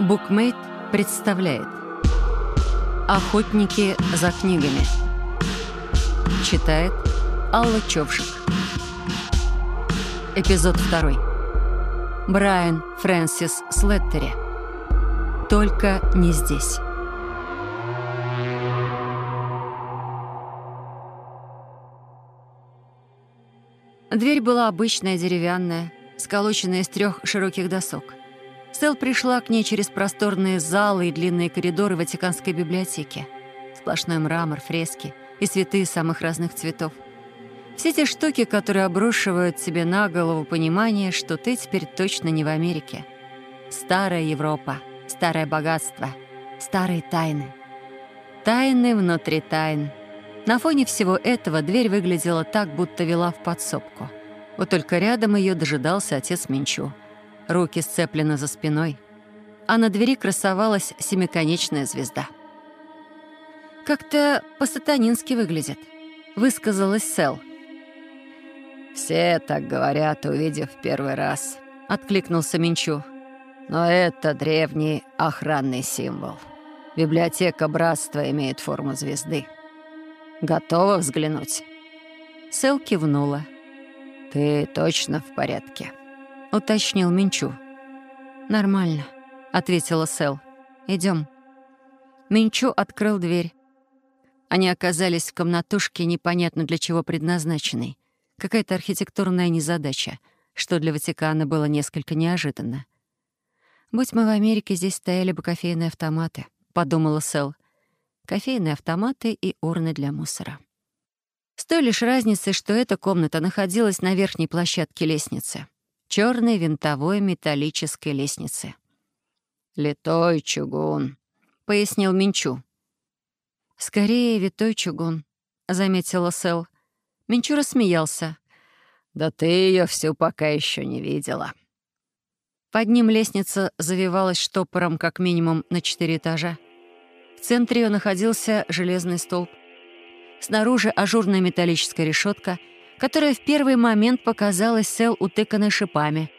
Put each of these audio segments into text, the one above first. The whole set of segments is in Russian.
Букмейт представляет Охотники за книгами Читает Алла Човшик Эпизод второй. Брайан Фрэнсис Слеттери. Только не здесь. Дверь была обычная, деревянная, сколоченная из трех широких досок. Сэл пришла к ней через просторные залы и длинные коридоры Ватиканской библиотеки. Сплошной мрамор, фрески и цветы самых разных цветов. Все те штуки, которые обрушивают себе на голову понимание, что ты теперь точно не в Америке. Старая Европа, старое богатство, старые тайны. Тайны внутри тайн — на фоне всего этого дверь выглядела так, будто вела в подсобку. Вот только рядом ее дожидался отец Минчу. Руки сцеплены за спиной, а на двери красовалась семиконечная звезда. «Как-то по-сатанински выглядит», — высказалась Сэл. «Все так говорят, увидев первый раз», — откликнулся Минчу. «Но это древний охранный символ. Библиотека Братства имеет форму звезды». Готова взглянуть?» Сэл кивнула. «Ты точно в порядке?» — уточнил Минчу. «Нормально», — ответила Сэл. Идем. Минчу открыл дверь. Они оказались в комнатушке, непонятно для чего предназначенной. Какая-то архитектурная незадача, что для Ватикана было несколько неожиданно. «Будь мы в Америке, здесь стояли бы кофейные автоматы», — подумала Сэл кофейные автоматы и урны для мусора. С той лишь разницей, что эта комната находилась на верхней площадке лестницы. Черной винтовой металлической лестницы. «Литой чугун», — пояснил Минчу. «Скорее, витой чугун», — заметила Сэл. Минчу рассмеялся. «Да ты ее всю пока еще не видела». Под ним лестница завивалась штопором как минимум на четыре этажа. В центре ее находился железный столб. Снаружи ажурная металлическая решетка, которая в первый момент показалась Сэл утыканной шипами.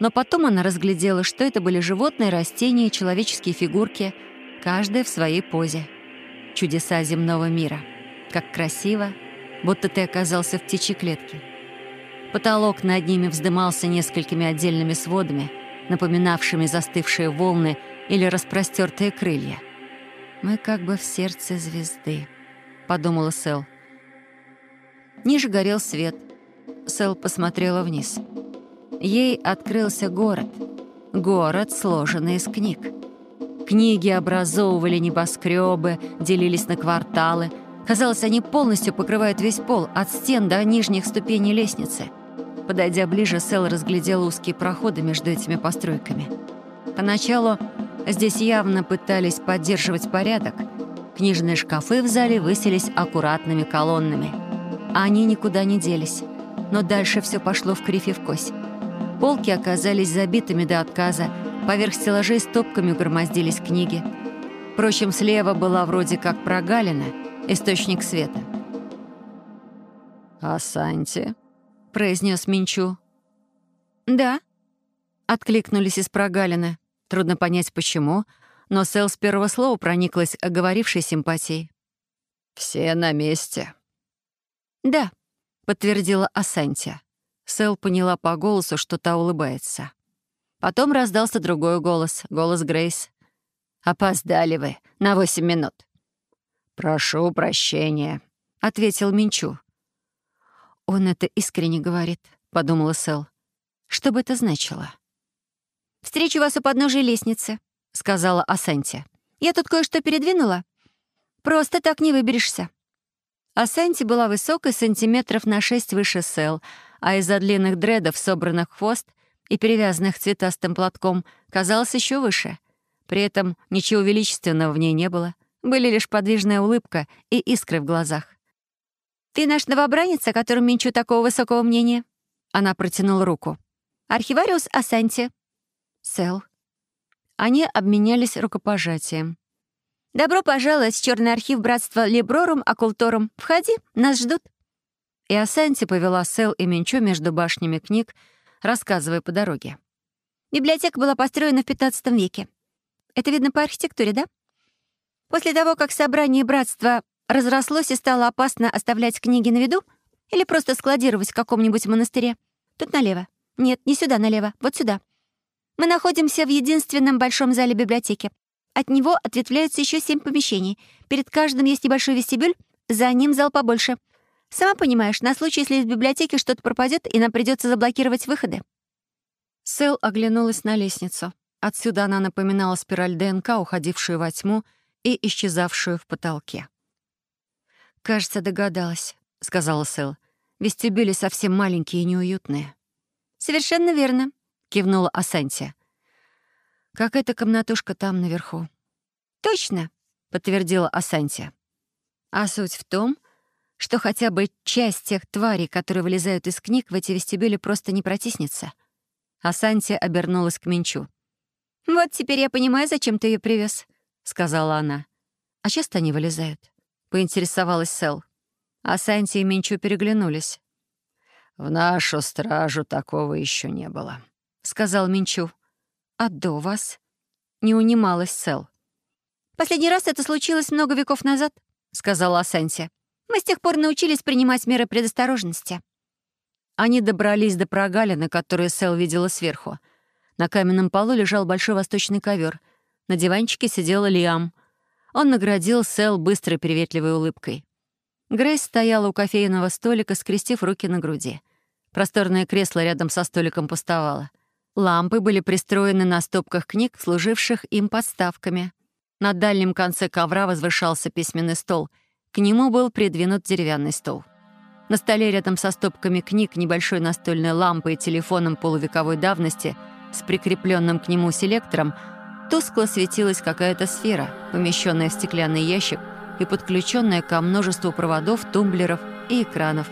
Но потом она разглядела, что это были животные, растения и человеческие фигурки, каждая в своей позе. Чудеса земного мира. Как красиво, будто ты оказался в птичьей клетке. Потолок над ними вздымался несколькими отдельными сводами, напоминавшими застывшие волны или распростертые крылья — «Мы как бы в сердце звезды», — подумала Сэл. Ниже горел свет. Сэл посмотрела вниз. Ей открылся город. Город, сложенный из книг. Книги образовывали небоскребы, делились на кварталы. Казалось, они полностью покрывают весь пол, от стен до нижних ступеней лестницы. Подойдя ближе, Сэл разглядела узкие проходы между этими постройками. Поначалу Здесь явно пытались поддерживать порядок. Книжные шкафы в зале высились аккуратными колоннами. Они никуда не делись. Но дальше все пошло в кривь и в кось. Полки оказались забитыми до отказа. Поверх стеллажей стопками угромоздились книги. Впрочем, слева была вроде как прогалина, источник света. «А Санти?» — произнес Минчу. «Да», — откликнулись из прогалины. Трудно понять, почему, но Сэл с первого слова прониклась оговорившей симпатией. «Все на месте». «Да», — подтвердила Асантия. Сэл поняла по голосу, что та улыбается. Потом раздался другой голос, голос Грейс. «Опоздали вы на восемь минут». «Прошу прощения», — ответил Минчу. «Он это искренне говорит», — подумала Сэл. «Что бы это значило?» «Встречу вас у подножия лестницы», — сказала Асанти. «Я тут кое-что передвинула. Просто так не выберешься». Асанти была высокой сантиметров на шесть выше Сэл, а из-за длинных дредов, собранных в хвост и перевязанных цветастым платком, казалась еще выше. При этом ничего величественного в ней не было. Были лишь подвижная улыбка и искры в глазах. «Ты наш новобранец, о котором менчу такого высокого мнения?» Она протянула руку. «Архивариус Асанти», Сэл. Они обменялись рукопожатием. «Добро пожаловать в черный архив братства Леброрум Оккулторум. Входи, нас ждут». И Асанти повела Сэл и Менчо между башнями книг, рассказывая по дороге. Библиотека была построена в XV веке. Это видно по архитектуре, да? После того, как собрание братства разрослось и стало опасно оставлять книги на виду или просто складировать в каком-нибудь монастыре, тут налево. Нет, не сюда налево, вот сюда. Мы находимся в единственном большом зале библиотеки. От него ответвляются еще семь помещений. Перед каждым есть небольшой вестибюль, за ним зал побольше. Сама понимаешь, на случай, если из библиотеки что-то пропадет, и нам придется заблокировать выходы. Сэл оглянулась на лестницу. Отсюда она напоминала спираль ДНК, уходившую во тьму и исчезавшую в потолке. «Кажется, догадалась», — сказала Сэл. «Вестибюли совсем маленькие и неуютные». «Совершенно верно», — кивнула Асантия. «Как эта комнатушка там наверху». «Точно», — подтвердила Асантия. «А суть в том, что хотя бы часть тех тварей, которые вылезают из книг, в эти вестибюли просто не протиснется». Асантия обернулась к Минчу. «Вот теперь я понимаю, зачем ты ее привез, сказала она. «А часто они вылезают?» — поинтересовалась Сэл. Асантия и Минчу переглянулись. «В нашу стражу такого еще не было», — сказал Минчу. «А до вас?» — не унималась Сэл. «Последний раз это случилось много веков назад», — сказала Асантия. «Мы с тех пор научились принимать меры предосторожности». Они добрались до прогалины, которую Сэл видела сверху. На каменном полу лежал большой восточный ковер. На диванчике сидела Лиам. Он наградил Сэл быстрой приветливой улыбкой. Грейс стояла у кофейного столика, скрестив руки на груди. Просторное кресло рядом со столиком пустовало. Лампы были пристроены на стопках книг, служивших им подставками. На дальнем конце ковра возвышался письменный стол. К нему был придвинут деревянный стол. На столе рядом со стопками книг, небольшой настольной лампой и телефоном полувековой давности с прикрепленным к нему селектором тускло светилась какая-то сфера, помещенная в стеклянный ящик и подключенная ко множеству проводов, тумблеров и экранов.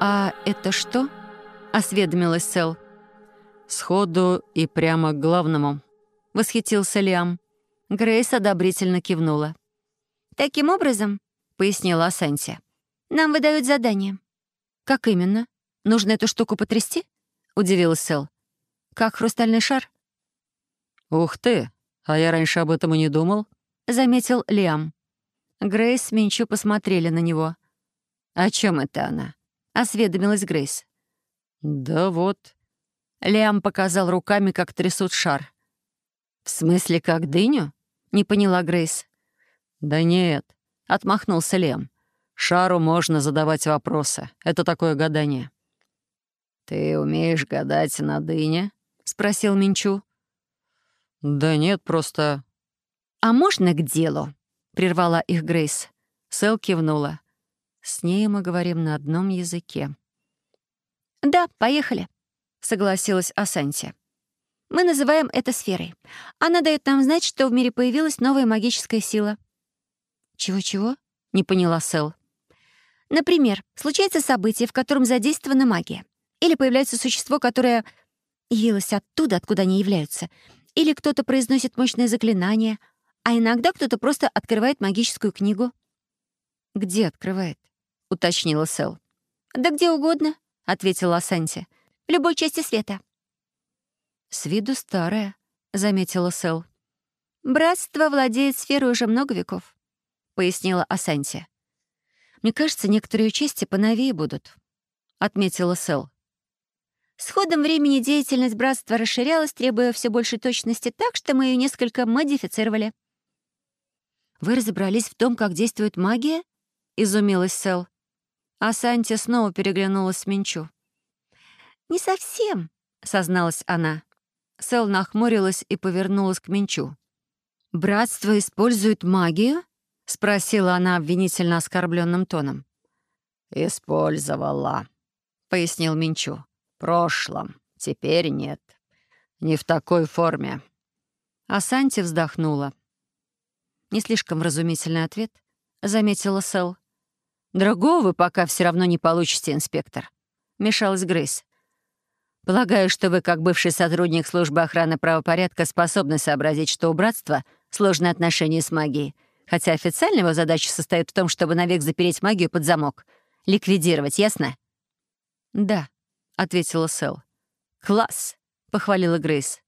«А это что?» — осведомилась Сэл. «Сходу и прямо к главному», — восхитился Лиам. Грейс одобрительно кивнула. «Таким образом, — пояснила Асанси. «Нам выдают задание». «Как именно? Нужно эту штуку потрясти?» — удивилась Сэл. «Как хрустальный шар?» «Ух ты! А я раньше об этом и не думал», — заметил Лиам. Грейс с Минчу посмотрели на него. «О чем это она?» — осведомилась Грейс. «Да вот». Лиам показал руками, как трясут шар. «В смысле, как дыню?» — не поняла Грейс. «Да нет. — отмахнулся Лем. «Шару можно задавать вопросы. Это такое гадание». «Ты умеешь гадать на дыне?» — спросил Минчу. «Да нет, просто...» «А можно к делу?» — прервала их Грейс. Сэл кивнула. «С ней мы говорим на одном языке». «Да, поехали», — согласилась Асанти. «Мы называем это сферой. Она дает нам знать, что в мире появилась новая магическая сила. «Чего-чего?» — не поняла Сэл. «Например, случается событие, в котором задействована магия. Или появляется существо, которое явилось оттуда, откуда они являются. Или кто-то произносит мощное заклинание, а иногда кто-то просто открывает магическую книгу». «Где открывает?» — уточнила Сэл. «Да где угодно», — ответила Асанти. «В любой части света». «С виду старая», — заметила Сэл. «Братство владеет сферой уже много веков пояснила Асанти. «Мне кажется, некоторые части поновее будут», — отметила Сэл. С ходом времени деятельность братства расширялась, требуя все большей точности, так что мы ее несколько модифицировали. «Вы разобрались в том, как действует магия?» — изумилась Сэл. А Санти снова переглянулась с Минчу. «Не совсем», — созналась она. Сэл нахмурилась и повернулась к Минчу. «Братство использует магию?» — спросила она обвинительно оскорбленным тоном. «Использовала», — пояснил Минчу. «В прошлом. Теперь нет. Не в такой форме». А Санти вздохнула. «Не слишком вразумительный ответ», — заметила Сэл. «Другого вы пока все равно не получите, инспектор», — мешалась Грейс. «Полагаю, что вы, как бывший сотрудник службы охраны правопорядка, способны сообразить, что у братства сложные отношения с магией, Хотя официально его задача состоит в том, чтобы навек запереть магию под замок. Ликвидировать, ясно? «Да», — ответила Сэл. «Класс», — похвалила Грейс.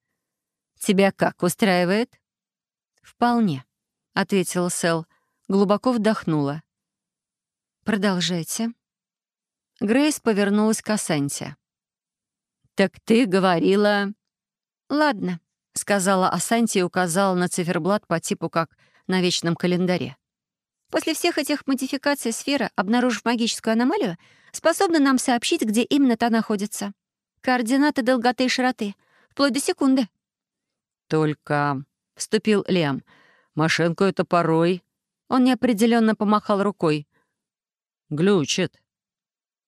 Тебя как, устраивает?» «Вполне», — ответила Сэл, глубоко вдохнула. «Продолжайте». Грейс повернулась к Асанте. «Так ты говорила...» «Ладно», — сказала Асанти и указала на циферблат по типу как на вечном календаре. «После всех этих модификаций сфера, обнаружив магическую аномалию, способна нам сообщить, где именно та находится. Координаты долготы и широты, вплоть до секунды». «Только...» — вступил Лем. «Машинку это порой...» Он неопределенно помахал рукой. «Глючит».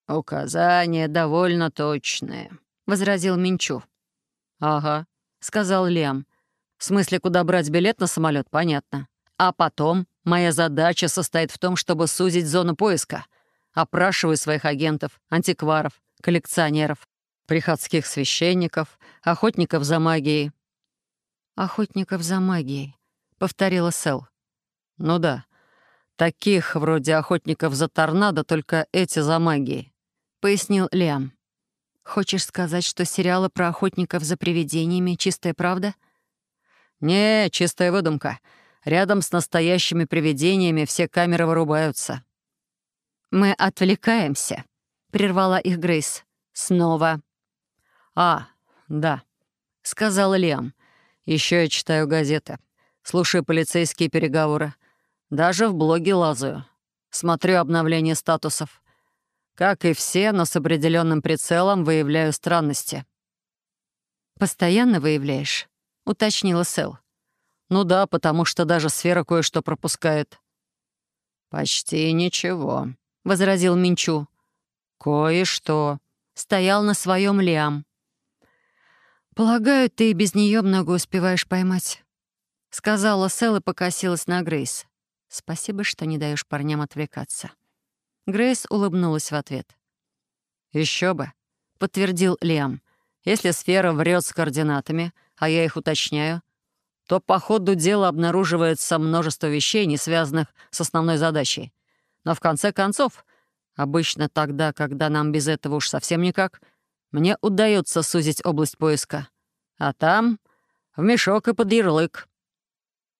«Указания довольно точные», — возразил Минчу. «Ага», — сказал Лем. «В смысле, куда брать билет на самолет, понятно. А потом моя задача состоит в том, чтобы сузить зону поиска. Опрашиваю своих агентов, антикваров, коллекционеров, приходских священников, охотников за магией». «Охотников за магией», — повторила Сэл. «Ну да. Таких вроде охотников за торнадо, только эти за магией», — пояснил Лиам. «Хочешь сказать, что сериалы про охотников за привидениями — чистая правда?» «Не, чистая выдумка. Рядом с настоящими привидениями все камеры вырубаются». «Мы отвлекаемся», — прервала их Грейс. «Снова». «А, да», — сказал Лиам. Еще я читаю газеты, слушаю полицейские переговоры. Даже в блоге лазаю. Смотрю обновление статусов. Как и все, но с определенным прицелом выявляю странности. «Постоянно выявляешь?» — уточнила Сэл. «Ну да, потому что даже сфера кое-что пропускает». «Почти ничего», — возразил Минчу. «Кое-что». Стоял на своем Лиам. «Полагаю, ты без нее много успеваешь поймать», — сказала Сэл и покосилась на Грейс. «Спасибо, что не даешь парням отвлекаться». Грейс улыбнулась в ответ. Еще бы», — подтвердил Лиам. «Если сфера врет с координатами, а я их уточняю, то по ходу дела обнаруживается множество вещей, не связанных с основной задачей. Но в конце концов, обычно тогда, когда нам без этого уж совсем никак, мне удается сузить область поиска. А там в мешок и под ярлык».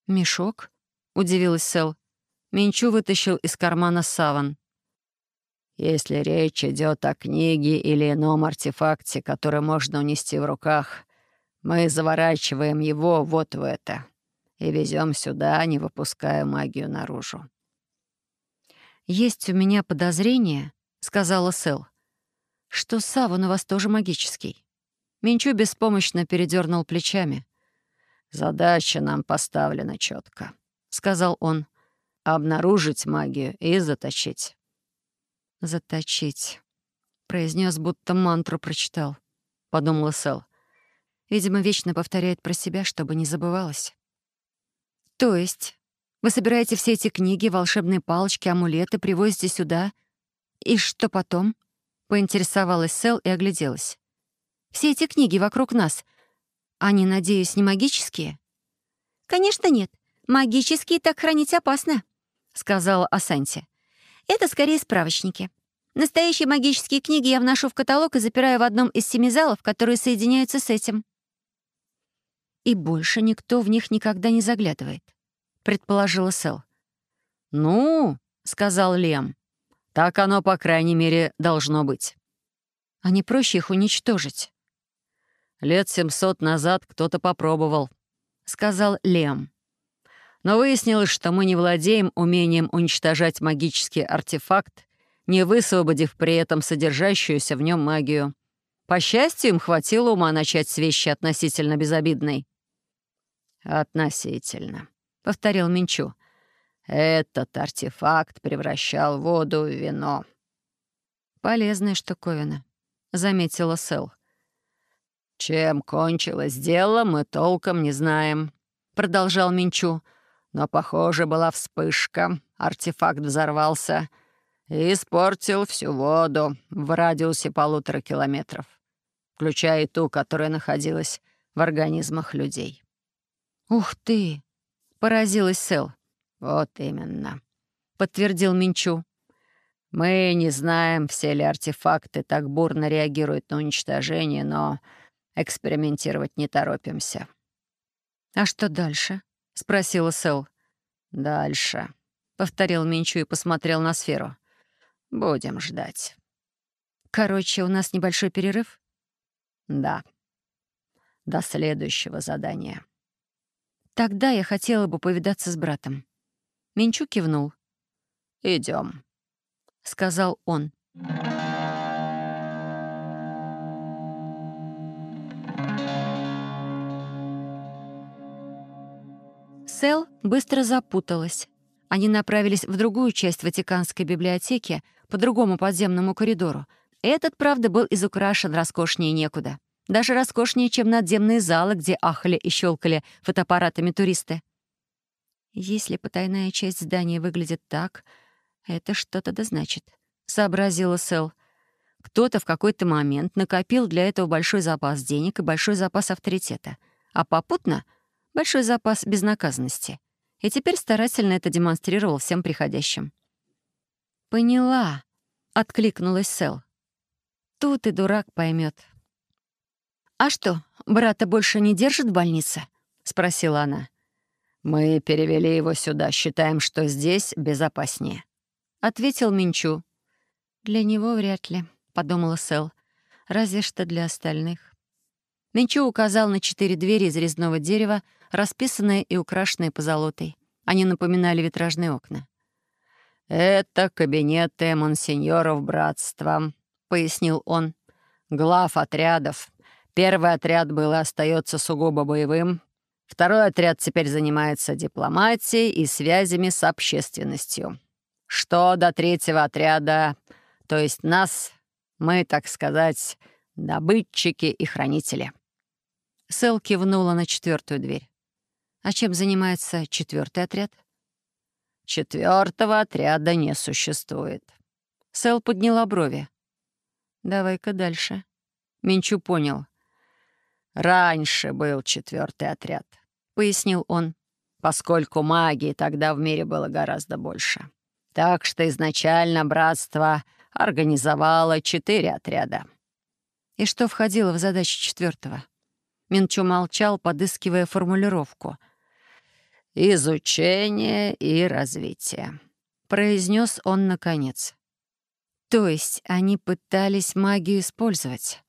«Мешок?» — удивилась Сэл. Минчу вытащил из кармана саван. «Если речь идет о книге или ином артефакте, который можно унести в руках, мы заворачиваем его вот в это и везем сюда, не выпуская магию наружу». «Есть у меня подозрение», — сказала Сэл, что саван у вас тоже магический. Минчу беспомощно передернул плечами. «Задача нам поставлена четко, сказал он. «Обнаружить магию и заточить». «Заточить», — произнес, будто мантру прочитал, — подумала Сэл. Видимо, вечно повторяет про себя, чтобы не забывалось. «То есть вы собираете все эти книги, волшебные палочки, амулеты, привозите сюда, и что потом?» Поинтересовалась Сэл и огляделась. «Все эти книги вокруг нас, они, надеюсь, не магические?» «Конечно нет. Магические так хранить опасно», — сказала Асанти. «Это скорее справочники. Настоящие магические книги я вношу в каталог и запираю в одном из семи залов, которые соединяются с этим». «И больше никто в них никогда не заглядывает», — предположила Сэл. «Ну», — сказал Лем, так оно, по крайней мере, должно быть. А не проще их уничтожить? Лет семьсот назад кто-то попробовал, — сказал Лем. Но выяснилось, что мы не владеем умением уничтожать магический артефакт, не высвободив при этом содержащуюся в нем магию. По счастью, им хватило ума начать с вещи относительно безобидной. «Относительно», — повторил Минчу. Этот артефакт превращал воду в вино. «Полезная штуковина», — заметила Сэл. «Чем кончилось дело, мы толком не знаем», — продолжал Минчу. «Но, похоже, была вспышка, артефакт взорвался и испортил всю воду в радиусе полутора километров, включая и ту, которая находилась в организмах людей». «Ух ты!» — поразилась Сэл. «Вот именно», — подтвердил Минчу. «Мы не знаем, все ли артефакты так бурно реагируют на уничтожение, но экспериментировать не торопимся. «А что дальше?» — спросила Сэл. «Дальше», — повторил Минчу и посмотрел на сферу. «Будем ждать». «Короче, у нас небольшой перерыв?» «Да. До следующего задания». «Тогда я хотела бы повидаться с братом». Минчу кивнул. Идем, сказал он. Сэл быстро запуталась. Они направились в другую часть Ватиканской библиотеки, по другому подземному коридору. Этот, правда, был изукрашен роскошнее некуда. Даже роскошнее, чем надземные залы, где ахали и щелкали фотоаппаратами туристы. Если потайная часть здания выглядит так, это что-то да значит, сообразила Сэл. Кто-то в какой-то момент накопил для этого большой запас денег и большой запас авторитета, а попутно — большой запас безнаказанности. И теперь старательно это демонстрировал всем приходящим. «Поняла», — откликнулась Сэл. «Тут и дурак поймет. «А что, брата больше не держит в больнице?» — спросила она. «Мы перевели его сюда, считаем, что здесь безопаснее», — ответил Минчу. «Для него вряд ли», — подумала Сэл. «Разве что для остальных». Минчу указал на четыре двери из резного дерева, расписанные и украшенные позолотой. Они напоминали витражные окна. «Это кабинеты монсеньоров братства», — пояснил он. «Глав отрядов. Первый отряд был и остается сугубо боевым, Второй отряд теперь занимается дипломатией и связями с общественностью. Что до третьего отряда, то есть нас, мы, так сказать, добытчики и хранители». Сэл кивнула на четвертую дверь. «А чем занимается четвертый отряд?» «Четвертого отряда не существует». Сэл подняла брови. «Давай-ка дальше». Минчу понял. «Раньше был четвертый отряд пояснил он, поскольку магии тогда в мире было гораздо больше. Так что изначально братство организовало четыре отряда. И что входило в задачи четвертого? Минчу молчал, подыскивая формулировку. «Изучение и развитие», — произнес он наконец. То есть они пытались магию использовать?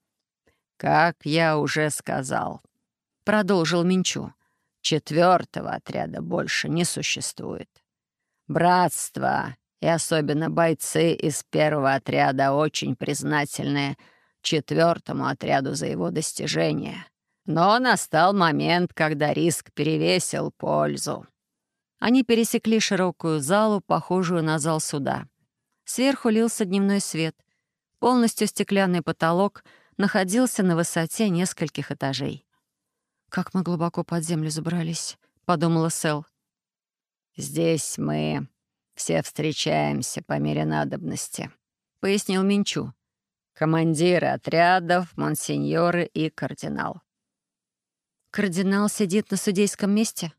«Как я уже сказал», — продолжил Минчу. Четвертого отряда больше не существует. Братство, и особенно бойцы из первого отряда, очень признательны четвертому отряду за его достижения. Но настал момент, когда риск перевесил пользу. Они пересекли широкую залу, похожую на зал суда. Сверху лился дневной свет. Полностью стеклянный потолок находился на высоте нескольких этажей. «Как мы глубоко под землю забрались», — подумала Сэл. «Здесь мы все встречаемся по мере надобности», — пояснил Минчу. «Командиры отрядов, монсеньоры и кардинал». «Кардинал сидит на судейском месте?»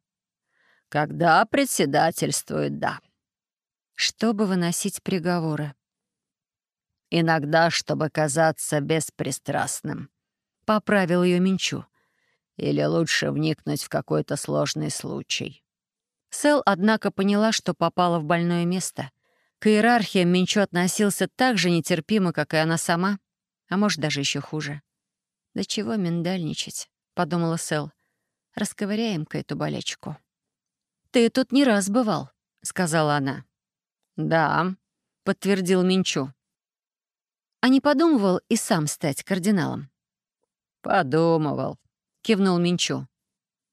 «Когда председательствует, да». «Чтобы выносить приговоры». «Иногда, чтобы казаться беспристрастным», — поправил ее Минчу. Или лучше вникнуть в какой-то сложный случай. Сэл, однако, поняла, что попала в больное место. К иерархиям Минчо относился так же нетерпимо, как и она сама, а может, даже еще хуже. «Да чего миндальничать?» — подумала Сэл. «Расковыряем-ка эту болячку». «Ты тут не раз бывал», — сказала она. «Да», — подтвердил Минчу. «А не подумывал и сам стать кардиналом?» «Подумывал», — кивнул Минчу.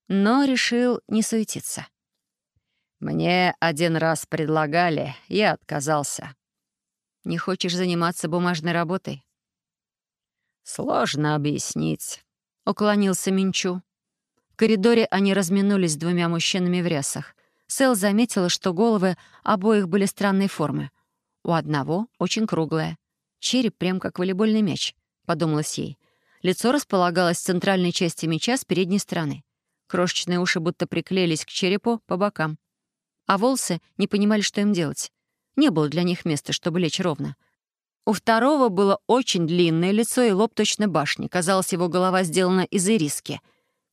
Но решил не суетиться. «Мне один раз предлагали, я отказался». «Не хочешь заниматься бумажной работой?» «Сложно объяснить», — уклонился Минчу. В коридоре они разминулись с двумя мужчинами в рясах. Сэл заметила, что головы обоих были странной формы. У одного очень круглая. Череп прям как волейбольный мяч, подумалось ей. Лицо располагалось в центральной части меча с передней стороны. Крошечные уши будто приклеились к черепу по бокам. А волосы не понимали, что им делать. Не было для них места, чтобы лечь ровно. У второго было очень длинное лицо и лоб точно башни. Казалось, его голова сделана из ириски.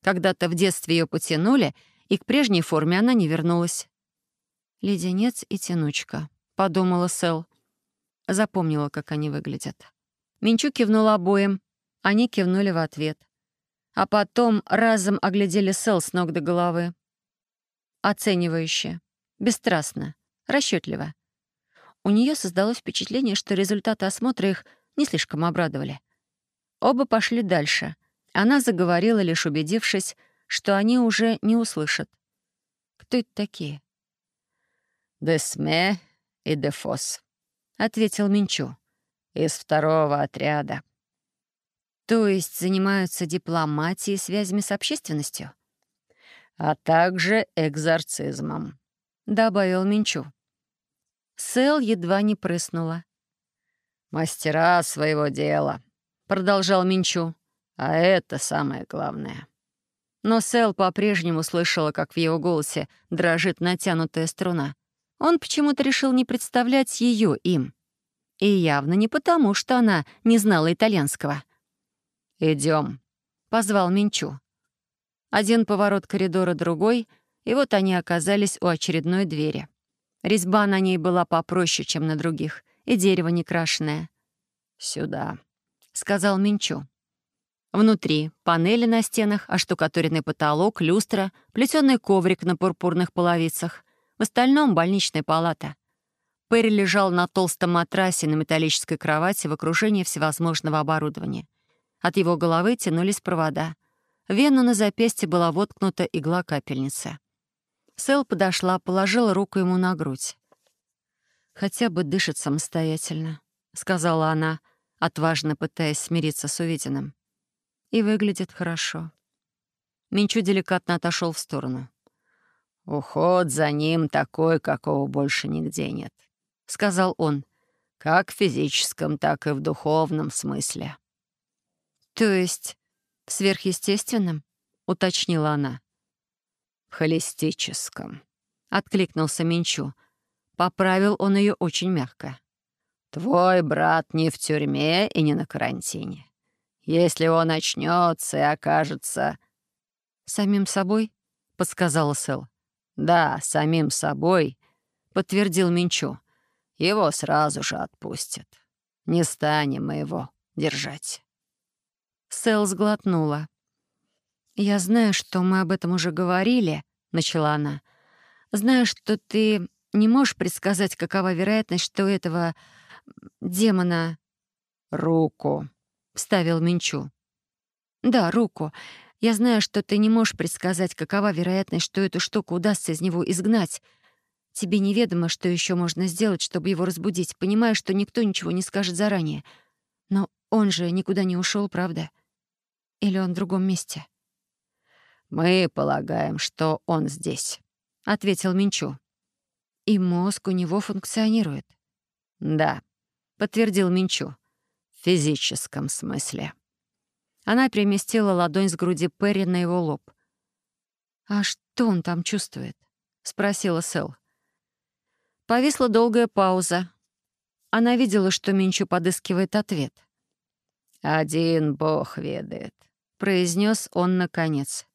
Когда-то в детстве ее потянули, и к прежней форме она не вернулась. «Леденец и тянучка», — подумала Сэл. Запомнила, как они выглядят. Минчу кивнул обоим. Они кивнули в ответ. А потом разом оглядели Сэл с ног до головы. Оценивающе, бесстрастно, расчетливо. У нее создалось впечатление, что результаты осмотра их не слишком обрадовали. Оба пошли дальше. Она заговорила, лишь убедившись, что они уже не услышат. Кто это такие? «Десме и Дефос», — ответил Минчу. «Из второго отряда». То есть занимаются дипломатией и связями с общественностью? А также экзорцизмом, — добавил Минчу. Сэл едва не прыснула. «Мастера своего дела», — продолжал Минчу. «А это самое главное». Но Сэл по-прежнему слышала, как в его голосе дрожит натянутая струна. Он почему-то решил не представлять ее им. И явно не потому, что она не знала итальянского. Идем, позвал Минчу. Один поворот коридора, другой, и вот они оказались у очередной двери. Резьба на ней была попроще, чем на других, и дерево не крашеное. «Сюда», — сказал Минчу. Внутри — панели на стенах, оштукатуренный потолок, люстра, плетёный коврик на пурпурных половицах. В остальном — больничная палата. Перри лежал на толстом матрасе на металлической кровати в окружении всевозможного оборудования. От его головы тянулись провода. В вену на запястье была воткнута игла капельницы. Сэл подошла, положила руку ему на грудь. «Хотя бы дышит самостоятельно», — сказала она, отважно пытаясь смириться с увиденным. «И выглядит хорошо». Минчу деликатно отошел в сторону. «Уход за ним такой, какого больше нигде нет», — сказал он, «как в физическом, так и в духовном смысле». «То есть в сверхъестественном?» — уточнила она. «В холистическом», — откликнулся Минчу. Поправил он ее очень мягко. «Твой брат не в тюрьме и не на карантине. Если он очнется и окажется...» «Самим собой?» — подсказала Сэл. «Да, самим собой», — подтвердил Минчу. «Его сразу же отпустят. Не станем мы его держать». Сэл сглотнула. «Я знаю, что мы об этом уже говорили», — начала она. «Знаю, что ты не можешь предсказать, какова вероятность, что у этого демона...» «Руку», — вставил Минчу. «Да, руку. Я знаю, что ты не можешь предсказать, какова вероятность, что эту штуку удастся из него изгнать. Тебе неведомо, что еще можно сделать, чтобы его разбудить, понимая, что никто ничего не скажет заранее. Но он же никуда не ушел, правда? Или он в другом месте?» «Мы полагаем, что он здесь», — ответил Минчу. «И мозг у него функционирует?» «Да», — подтвердил Минчу. «В физическом смысле». Она переместила ладонь с груди Перри на его лоб. «А что он там чувствует?» — спросила Сэл. Повисла долгая пауза. Она видела, что Минчу подыскивает ответ. «Один Бог ведает», — произнес он наконец.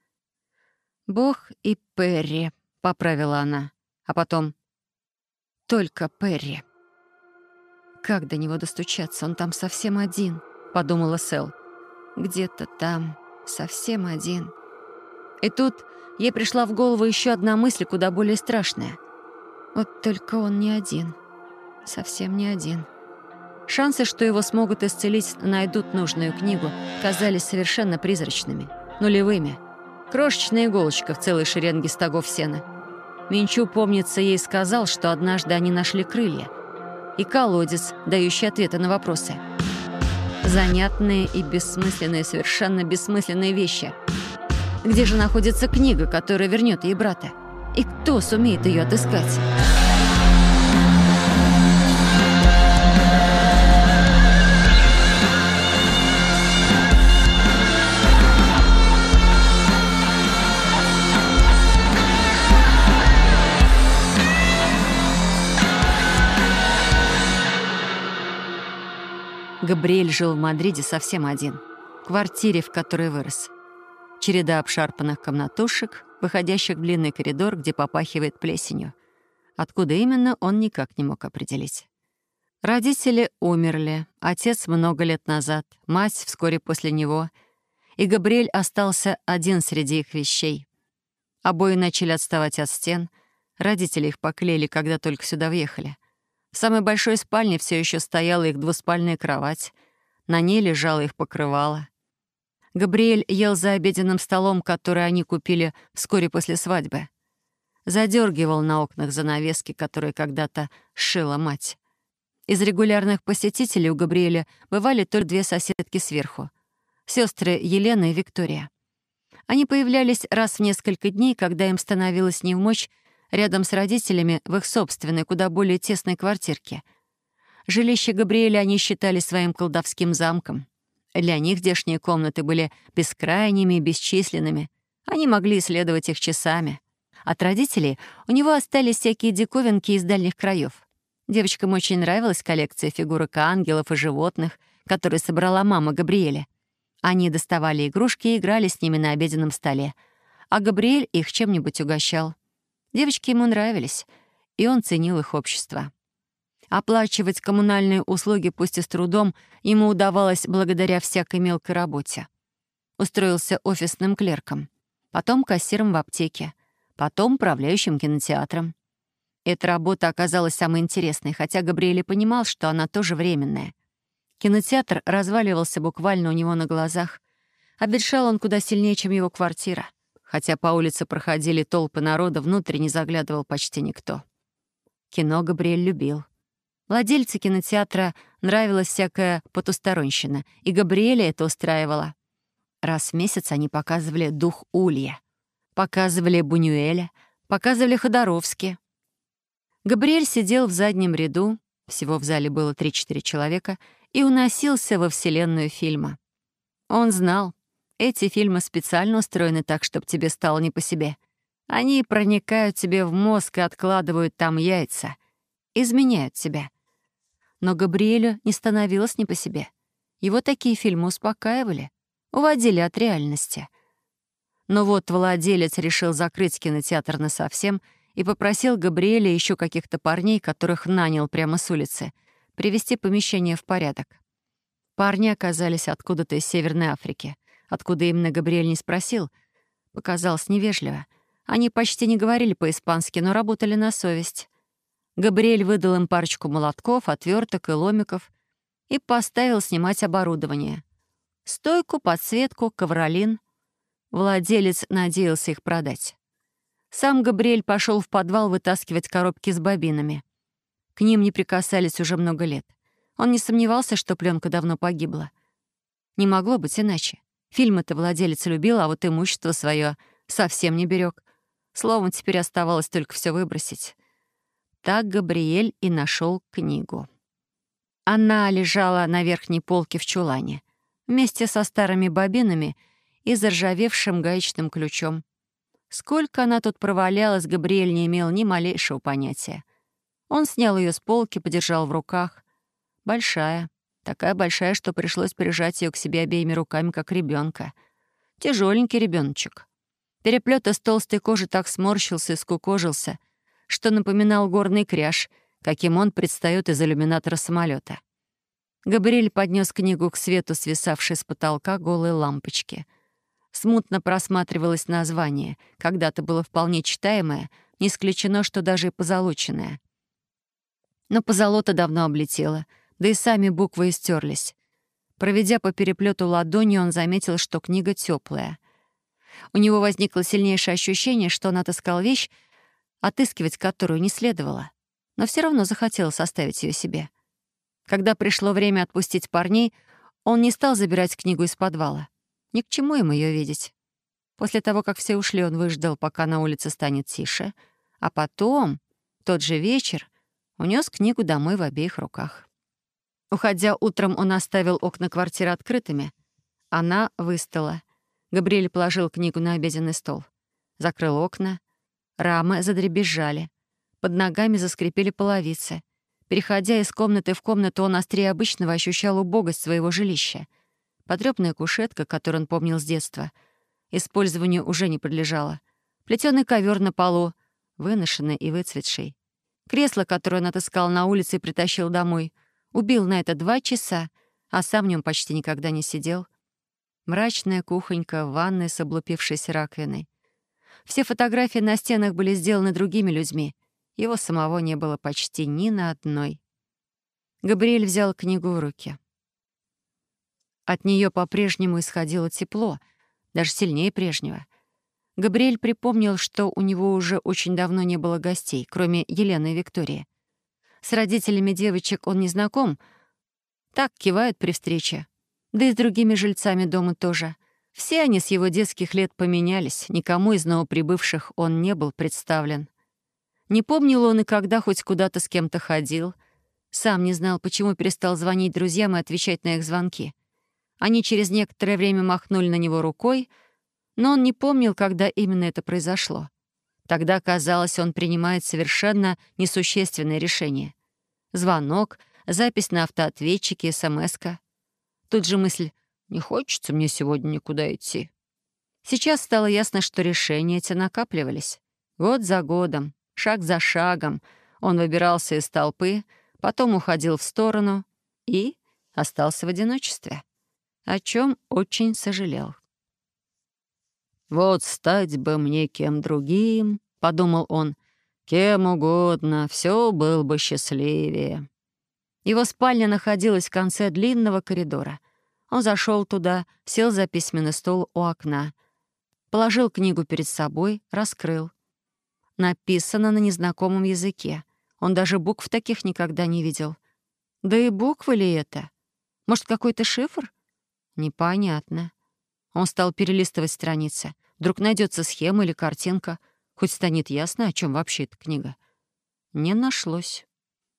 «Бог и Перри», — поправила она, а потом «Только Перри». «Как до него достучаться? Он там совсем один», — подумала Сэл. «Где-то там, совсем один». И тут ей пришла в голову еще одна мысль, куда более страшная. Вот только он не один. Совсем не один. Шансы, что его смогут исцелить, найдут нужную книгу, казались совершенно призрачными, нулевыми. Крошечная иголочка в целой шеренге стогов сена. Минчу, помнится, ей сказал, что однажды они нашли крылья. И колодец, дающий ответы на вопросы. Занятные и бессмысленные, совершенно бессмысленные вещи. Где же находится книга, которая вернет ей брата? И кто сумеет ее отыскать? Габриэль жил в Мадриде совсем один, в квартире, в которой вырос. череда обшарпанных комнатушек, выходящих в длинный коридор, где попахивает плесенью. Откуда именно, он никак не мог определить. Родители умерли, отец много лет назад, мать вскоре после него, и Габриэль остался один среди их вещей. Обои начали отставать от стен, родители их поклеили, когда только сюда въехали. В самой большой спальне все еще стояла их двуспальная кровать, на ней лежало их покрывало. Габриэль ел за обеденным столом, который они купили вскоре после свадьбы. Задергивал на окнах занавески, которые когда-то сшила мать. Из регулярных посетителей у Габриэля бывали только две соседки сверху — сестры Елена и Виктория. Они появлялись раз в несколько дней, когда им становилось невмочь рядом с родителями в их собственной, куда более тесной квартирке. Жилище Габриэля они считали своим колдовским замком. Для них здешние комнаты были бескрайними и бесчисленными. Они могли исследовать их часами. От родителей у него остались всякие диковинки из дальних краев. Девочкам очень нравилась коллекция фигурок ангелов и животных, которые собрала мама Габриэля. Они доставали игрушки и играли с ними на обеденном столе, а Габриэль их чем-нибудь угощал. Девочки ему нравились, и он ценил их общество. Оплачивать коммунальные услуги, пусть и с трудом, ему удавалось благодаря всякой мелкой работе. Устроился офисным клерком, потом кассиром в аптеке, потом управляющим кинотеатром. Эта работа оказалась самой интересной, хотя Габриэль понимал, что она тоже временная. Кинотеатр разваливался буквально у него на глазах. Обещал он куда сильнее, чем его квартира. Хотя по улице проходили толпы народа, внутрь не заглядывал почти никто. Кино Габриэль любил. Владельцы кинотеатра нравилась всякая потусторонщина, и Габриэля это устраивало. Раз в месяц они показывали «Дух Улья», показывали Бунюэля, показывали Ходоровски, Габриэль сидел в заднем ряду, всего в зале было 3-4 человека, и уносился во вселенную фильма. Он знал, эти фильмы специально устроены так, чтобы тебе стало не по себе. Они проникают тебе в мозг и откладывают там яйца, изменяют тебя. Но Габриэлю не становилось не по себе. Его такие фильмы успокаивали, уводили от реальности. Но вот владелец решил закрыть кинотеатр насовсем — и попросил Габриэля еще каких-то парней, которых нанял прямо с улицы, привести помещение в порядок. Парни оказались откуда-то из Северной Африки. Откуда именно Габриэль не спросил, показалось невежливо. Они почти не говорили по-испански, но работали на совесть. Габриэль выдал им парочку молотков, отверток и ломиков и поставил снимать оборудование. Стойку, подсветку, ковролин. Владелец надеялся их продать. Сам Габриэль пошел в подвал вытаскивать коробки с бобинами. К ним не прикасались уже много лет. Он не сомневался, что пленка давно погибла. Не могло быть иначе. Фильмы-то владелец любил, а вот имущество свое совсем не берег. Словом, теперь оставалось только все выбросить. Так Габриэль и нашел книгу. Она лежала на верхней полке в чулане, вместе со старыми бобинами и заржавевшим гаечным ключом. Сколько она тут провалялась, Габриэль не имел ни малейшего понятия. Он снял ее с полки, подержал в руках. Большая, такая большая, что пришлось прижать ее к себе обеими руками, как ребенка. Тяжеленький ребеночек. Переплет из толстой кожи так сморщился и скукожился, что напоминал горный кряж, каким он предстает из иллюминатора самолета. Габриэль поднес книгу к свету, свисавшей с потолка голой лампочки — Смутно просматривалось название. Когда-то было вполне читаемое, не исключено, что даже и позолоченное. Но позолота давно облетела, да и сами буквы истерлись. Проведя по переплету ладонью, он заметил, что книга теплая. У него возникло сильнейшее ощущение, что он отыскал вещь, отыскивать которую не следовало, но все равно захотел составить ее себе. Когда пришло время отпустить парней, он не стал забирать книгу из подвала. Ни к чему ему ее видеть. После того, как все ушли, он выждал, пока на улице станет тише, а потом, тот же вечер, унес книгу домой в обеих руках. Уходя утром, он оставил окна квартиры открытыми. Она выстала. Габриэль положил книгу на обеденный стол. Закрыл окна. Рамы задребезжали. Под ногами заскрипели половицы. Переходя из комнаты в комнату, он острее обычного ощущал убогость своего жилища — потрёпанная кушетка, которую он помнил с детства, использованию уже не подлежало. Плетеный ковер на полу, выношенный и выцветший. Кресло, которое он отыскал на улице и притащил домой. Убил на это два часа, а сам в нем почти никогда не сидел. Мрачная кухонька в ванной с облупившейся раковиной. Все фотографии на стенах были сделаны другими людьми. Его самого не было почти ни на одной. Габриэль взял книгу в руки. От нее по-прежнему исходило тепло, даже сильнее прежнего. Габриэль припомнил, что у него уже очень давно не было гостей, кроме Елены и Виктории. С родителями девочек он не знаком, так кивают при встрече. Да и с другими жильцами дома тоже. Все они с его детских лет поменялись, никому из новоприбывших он не был представлен. Не помнил он и когда хоть куда-то с кем-то ходил. Сам не знал, почему перестал звонить друзьям и отвечать на их звонки. Они через некоторое время махнули на него рукой, но он не помнил, когда именно это произошло. Тогда, казалось, он принимает совершенно несущественное решение. Звонок, запись на автоответчике, смс -ка. Тут же мысль «не хочется мне сегодня никуда идти». Сейчас стало ясно, что решения эти накапливались. Год за годом, шаг за шагом он выбирался из толпы, потом уходил в сторону и остался в одиночестве о чем очень сожалел. «Вот стать бы мне кем другим», — подумал он, — «кем угодно, все был бы счастливее». Его спальня находилась в конце длинного коридора. Он зашел туда, сел за письменный стол у окна, положил книгу перед собой, раскрыл. Написано на незнакомом языке. Он даже букв таких никогда не видел. Да и буквы ли это? Может, какой-то шифр? Непонятно. Он стал перелистывать страницы. Вдруг найдется схема или картинка, хоть станет ясно, о чем вообще эта книга. Не нашлось.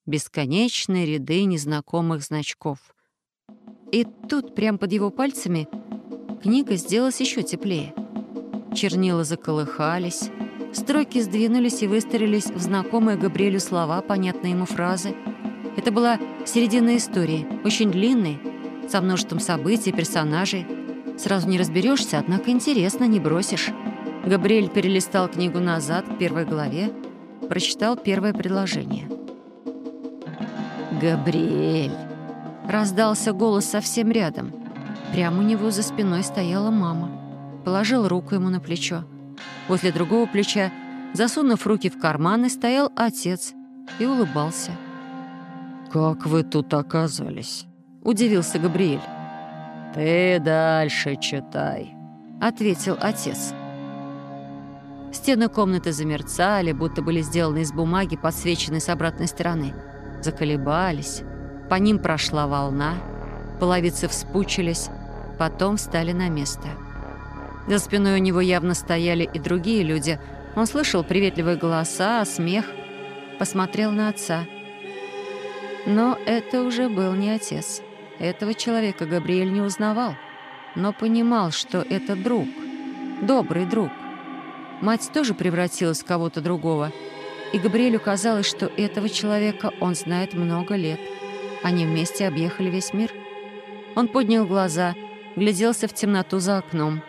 Бесконечные ряды незнакомых значков. И тут, прямо под его пальцами, книга сделалась еще теплее. Чернила заколыхались, строки сдвинулись и выстроились в знакомые Габриэлю слова, понятные ему фразы. Это была середина истории, очень длинной, со множеством событий, персонажей. Сразу не разберешься, однако интересно, не бросишь. Габриэль перелистал книгу назад к первой главе, прочитал первое предложение. «Габриэль!» Раздался голос совсем рядом. Прямо у него за спиной стояла мама. Положил руку ему на плечо. Возле другого плеча, засунув руки в карманы, стоял отец и улыбался. «Как вы тут оказались?» — удивился Габриэль. «Ты дальше читай», — ответил отец. Стены комнаты замерцали, будто были сделаны из бумаги, подсвеченной с обратной стороны. Заколебались. По ним прошла волна. Половицы вспучились, потом встали на место. За спиной у него явно стояли и другие люди. Он слышал приветливые голоса, смех. Посмотрел на отца. Но это уже был не отец. Этого человека Габриэль не узнавал, но понимал, что это друг, добрый друг. Мать тоже превратилась в кого-то другого, и Габриэлю казалось, что этого человека он знает много лет. Они вместе объехали весь мир. Он поднял глаза, гляделся в темноту за окном.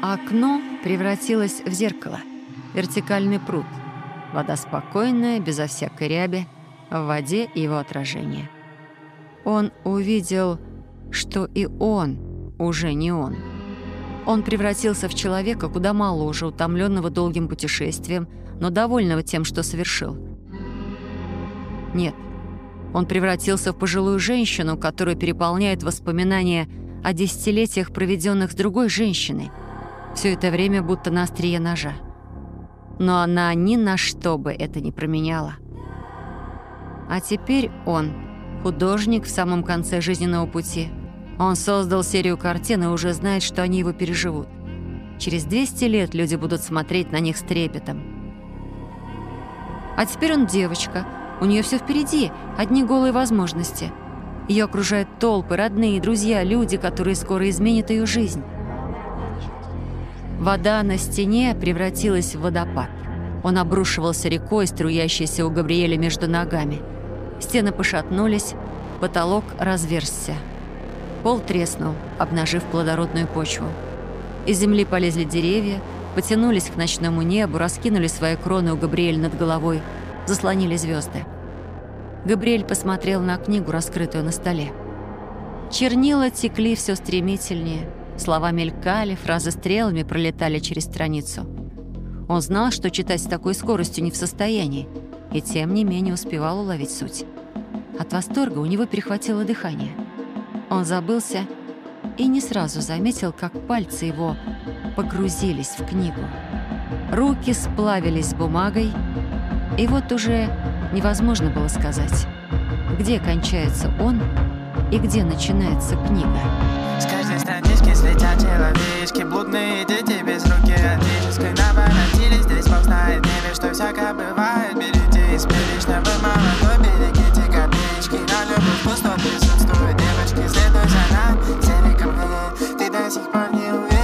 А окно превратилось в зеркало, вертикальный пруд. Вода спокойная, безо всякой ряби, в воде его отражение он увидел, что и он уже не он. Он превратился в человека куда моложе, утомленного долгим путешествием, но довольного тем, что совершил. Нет, он превратился в пожилую женщину, которую переполняет воспоминания о десятилетиях, проведенных с другой женщиной. Все это время будто на острие ножа. Но она ни на что бы это не променяла. А теперь он художник в самом конце жизненного пути. Он создал серию картин и уже знает, что они его переживут. Через 200 лет люди будут смотреть на них с трепетом. А теперь он девочка. У нее все впереди, одни голые возможности. Ее окружают толпы, родные, друзья, люди, которые скоро изменят ее жизнь. Вода на стене превратилась в водопад. Он обрушивался рекой, струящейся у Габриэля между ногами – Стены пошатнулись, потолок разверзся. Пол треснул, обнажив плодородную почву. Из земли полезли деревья, потянулись к ночному небу, раскинули свои кроны у Габриэль над головой, заслонили звезды. Габриэль посмотрел на книгу, раскрытую на столе. Чернила текли все стремительнее, слова мелькали, фразы стрелами пролетали через страницу. Он знал, что читать с такой скоростью не в состоянии, и тем не менее успевал уловить суть. От восторга у него перехватило дыхание. Он забылся и не сразу заметил, как пальцы его погрузились в книгу. Руки сплавились с бумагой, и вот уже невозможно было сказать, где кончается он и где начинается книга. С каждой странички слетят человечки Блудные дети без руки отеческой Наворотились, здесь Бог знает небе Что всякое бывает Перечного молодой Берегите копеечки На любовь пусто присутствует Девочки, следуй за нами Сели ко мне Ты до сих пор не уверен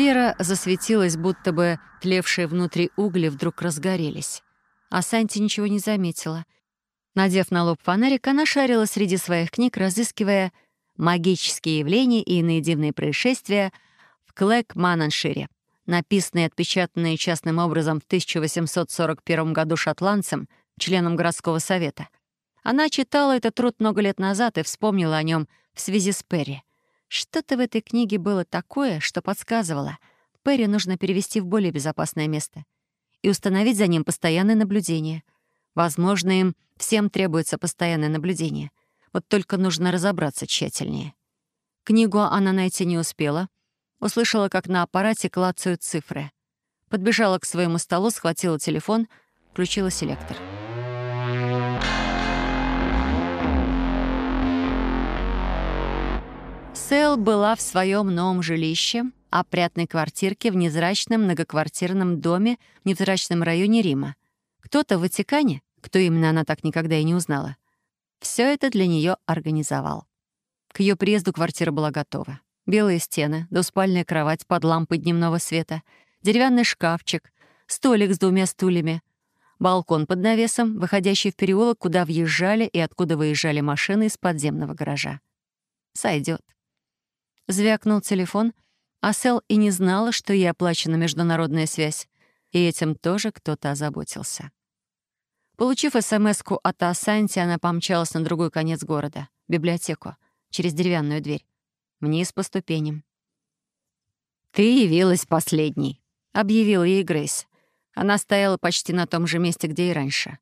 Сфера засветилась, будто бы тлевшие внутри угли вдруг разгорелись. А Санти ничего не заметила. Надев на лоб фонарик, она шарила среди своих книг, разыскивая магические явления и иные дивные происшествия в Клэк-Мананшире, написанные и отпечатанные частным образом в 1841 году шотландцем, членом городского совета. Она читала этот труд много лет назад и вспомнила о нем в связи с Перри. Что-то в этой книге было такое, что подсказывало, Перри нужно перевести в более безопасное место — и установить за ним постоянное наблюдение. Возможно, им всем требуется постоянное наблюдение. Вот только нужно разобраться тщательнее. Книгу она найти не успела. Услышала, как на аппарате клацают цифры. Подбежала к своему столу, схватила телефон, включила селектор. Сэл была в своем новом жилище — опрятной квартирке в незрачном многоквартирном доме в невзрачном районе Рима. Кто-то в Ватикане, кто именно она так никогда и не узнала, все это для нее организовал. К ее приезду квартира была готова. Белые стены, двуспальная кровать под лампой дневного света, деревянный шкафчик, столик с двумя стульями, балкон под навесом, выходящий в переулок, куда въезжали и откуда выезжали машины из подземного гаража. Сойдет. Звякнул телефон — а Сэл и не знала, что ей оплачена международная связь, и этим тоже кто-то озаботился. Получив смс от Асанти, она помчалась на другой конец города, библиотеку, через деревянную дверь, вниз по ступеням. «Ты явилась последней», — объявила ей Грейс. Она стояла почти на том же месте, где и раньше.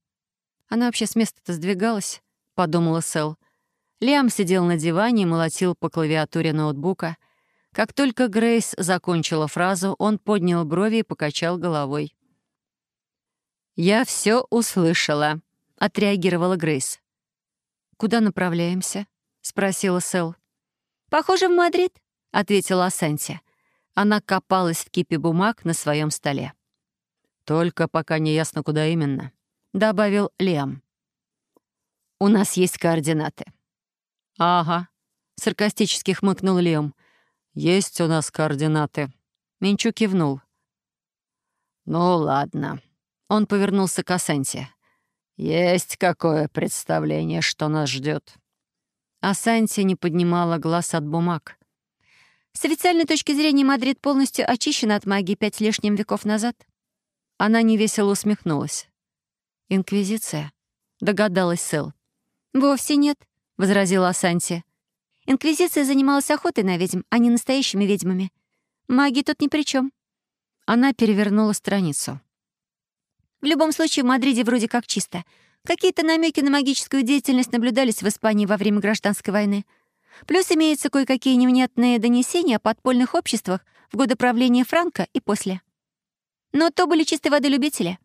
Она вообще с места-то сдвигалась, — подумала Сэл. Лиам сидел на диване и молотил по клавиатуре ноутбука — как только Грейс закончила фразу, он поднял брови и покачал головой. «Я все услышала», — отреагировала Грейс. «Куда направляемся?» — спросила Сэл. «Похоже, в Мадрид», — ответила Асанти. Она копалась в кипе бумаг на своем столе. «Только пока не ясно, куда именно», — добавил Лиам. «У нас есть координаты». «Ага», — саркастически хмыкнул Лиам. «Есть у нас координаты». Минчу кивнул. «Ну ладно». Он повернулся к Асанте. «Есть какое представление, что нас ждет. Асанти не поднимала глаз от бумаг. С официальной точки зрения Мадрид полностью очищен от магии пять с лишним веков назад. Она невесело усмехнулась. «Инквизиция?» — догадалась Сэл. «Вовсе нет», — возразила Асанти. Инквизиция занималась охотой на ведьм, а не настоящими ведьмами. Магия тут ни при чем. Она перевернула страницу. В любом случае, в Мадриде вроде как чисто. Какие-то намеки на магическую деятельность наблюдались в Испании во время гражданской войны. Плюс имеются кое-какие невнятные донесения о подпольных обществах в годы правления Франка и после. Но то были чистой воды любители.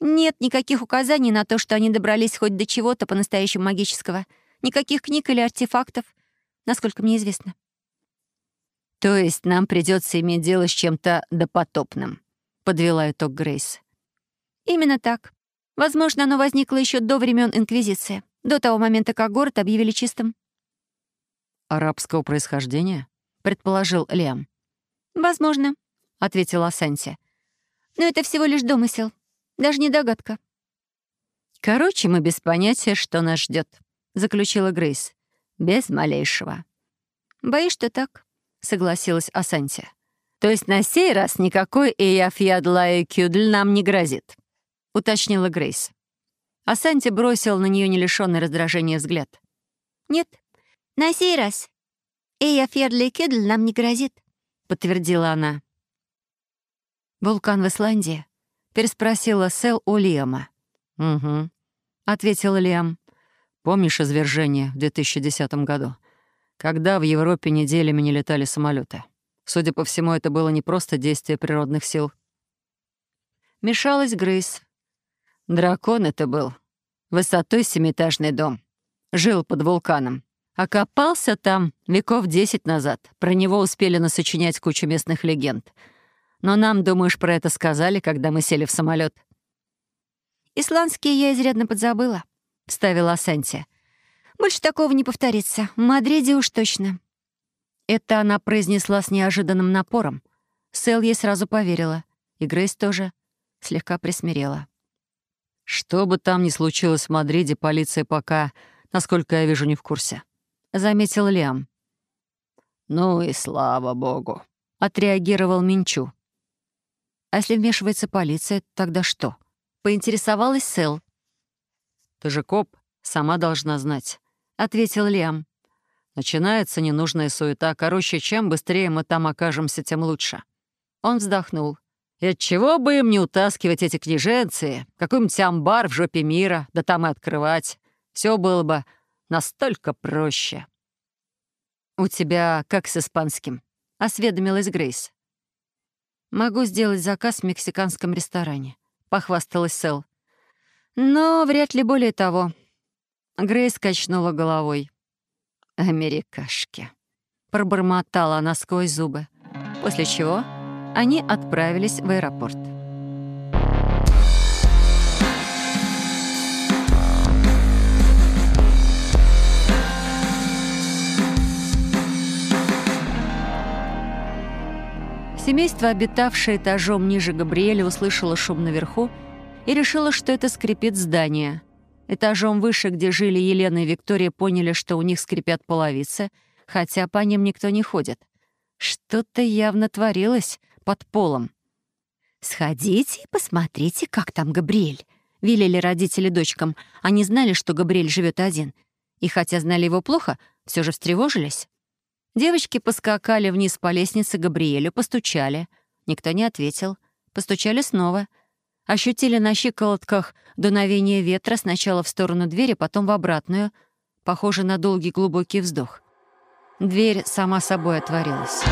Нет никаких указаний на то, что они добрались хоть до чего-то по-настоящему магического. Никаких книг или артефактов — насколько мне известно. «То есть нам придется иметь дело с чем-то допотопным», — подвела итог Грейс. «Именно так. Возможно, оно возникло еще до времен Инквизиции, до того момента, как город объявили чистым». «Арабского происхождения?» — предположил Лиам. «Возможно», — ответила Санти. «Но это всего лишь домысел, даже не догадка». «Короче, мы без понятия, что нас ждет, заключила Грейс. без малейшего». «Боюсь, что так», — согласилась Асанти. «То есть на сей раз никакой Эяфьядлай Кюдль нам не грозит?» — уточнила Грейс. Асанти бросил на нее нелишенный раздражения взгляд. «Нет, на сей раз Эя Фердли Кедль нам не грозит», — подтвердила она. «Вулкан в Исландии?» — переспросила Сэл у Лиама. «Угу», — ответил Лиам. «Помнишь извержение в 2010 году, когда в Европе неделями не летали самолеты? Судя по всему, это было не просто действие природных сил». Мешалась Грейс. Дракон это был. Высотой семиэтажный дом. Жил под вулканом. Окопался там веков десять назад. Про него успели насочинять кучу местных легенд. Но нам, думаешь, про это сказали, когда мы сели в самолет? «Исландские я изрядно подзабыла», — вставила Асанти. «Больше такого не повторится. В Мадриде уж точно». Это она произнесла с неожиданным напором. Сэл ей сразу поверила. И Грейс тоже слегка присмирела. «Что бы там ни случилось в Мадриде, полиция пока, насколько я вижу, не в курсе», — заметил Лиам. «Ну и слава богу», — отреагировал Минчу. «А если вмешивается полиция, тогда что?» — поинтересовалась Сэл. «Ты же коп, сама должна знать», — ответил Лиам. «Начинается ненужная суета. Короче, чем быстрее мы там окажемся, тем лучше». Он вздохнул. «И отчего бы им не утаскивать эти книженцы, какой-нибудь амбар в жопе мира, да там и открывать? Все было бы Настолько проще. «У тебя как с испанским?» — осведомилась Грейс. «Могу сделать заказ в мексиканском ресторане», — похвасталась Сэл. «Но вряд ли более того». Грейс качнула головой. «Америкашки», — пробормотала она сквозь зубы, после чего они отправились в аэропорт. Семейство, обитавшее этажом ниже Габриэля, услышало шум наверху и решило, что это скрипит здание. Этажом выше, где жили Елена и Виктория, поняли, что у них скрипят половицы, хотя по ним никто не ходит. Что-то явно творилось под полом. «Сходите и посмотрите, как там Габриэль», — велели родители дочкам. Они знали, что Габриэль живет один. И хотя знали его плохо, все же встревожились. Девочки поскакали вниз по лестнице Габриэлю, постучали. Никто не ответил. Постучали снова. Ощутили на щиколотках дуновение ветра сначала в сторону двери, потом в обратную, похоже на долгий глубокий вздох. Дверь сама собой отворилась.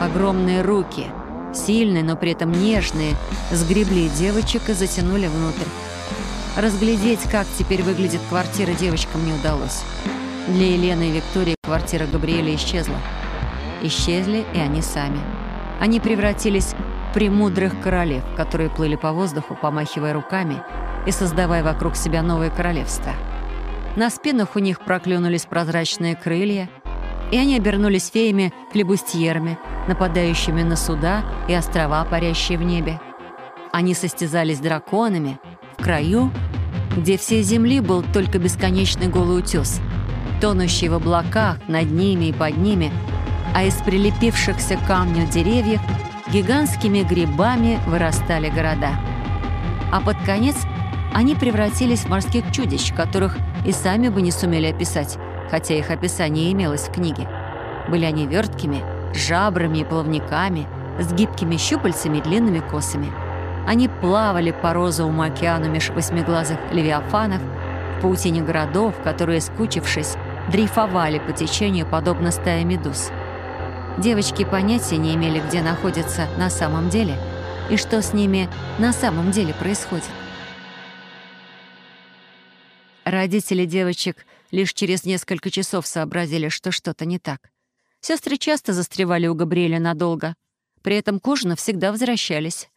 Огромные руки, сильные, но при этом нежные, сгребли девочек и затянули внутрь. Разглядеть, как теперь выглядит квартира, девочкам не удалось. Для Елены и Виктории квартира Габриэля исчезла. Исчезли и они сами. Они превратились в премудрых королев, которые плыли по воздуху, помахивая руками и создавая вокруг себя новое королевство. На спинах у них проклюнулись прозрачные крылья, и они обернулись феями-флебустьерами, нападающими на суда и острова, парящие в небе. Они состязались драконами в краю, где всей земли был только бесконечный голый утес, тонущий в облаках над ними и под ними, а из прилепившихся к камню деревьев гигантскими грибами вырастали города. А под конец они превратились в морских чудищ, которых и сами бы не сумели описать, хотя их описание имелось в книге. Были они верткими, жабрами и плавниками, с гибкими щупальцами и длинными косами — они плавали по розовому океану меж восьмиглазых левиафанов, в паутине городов, которые, скучившись, дрейфовали по течению, подобно стае медуз. Девочки понятия не имели, где находятся на самом деле и что с ними на самом деле происходит. Родители девочек лишь через несколько часов сообразили, что что-то не так. Сестры часто застревали у Габриэля надолго. При этом к ужину всегда возвращались.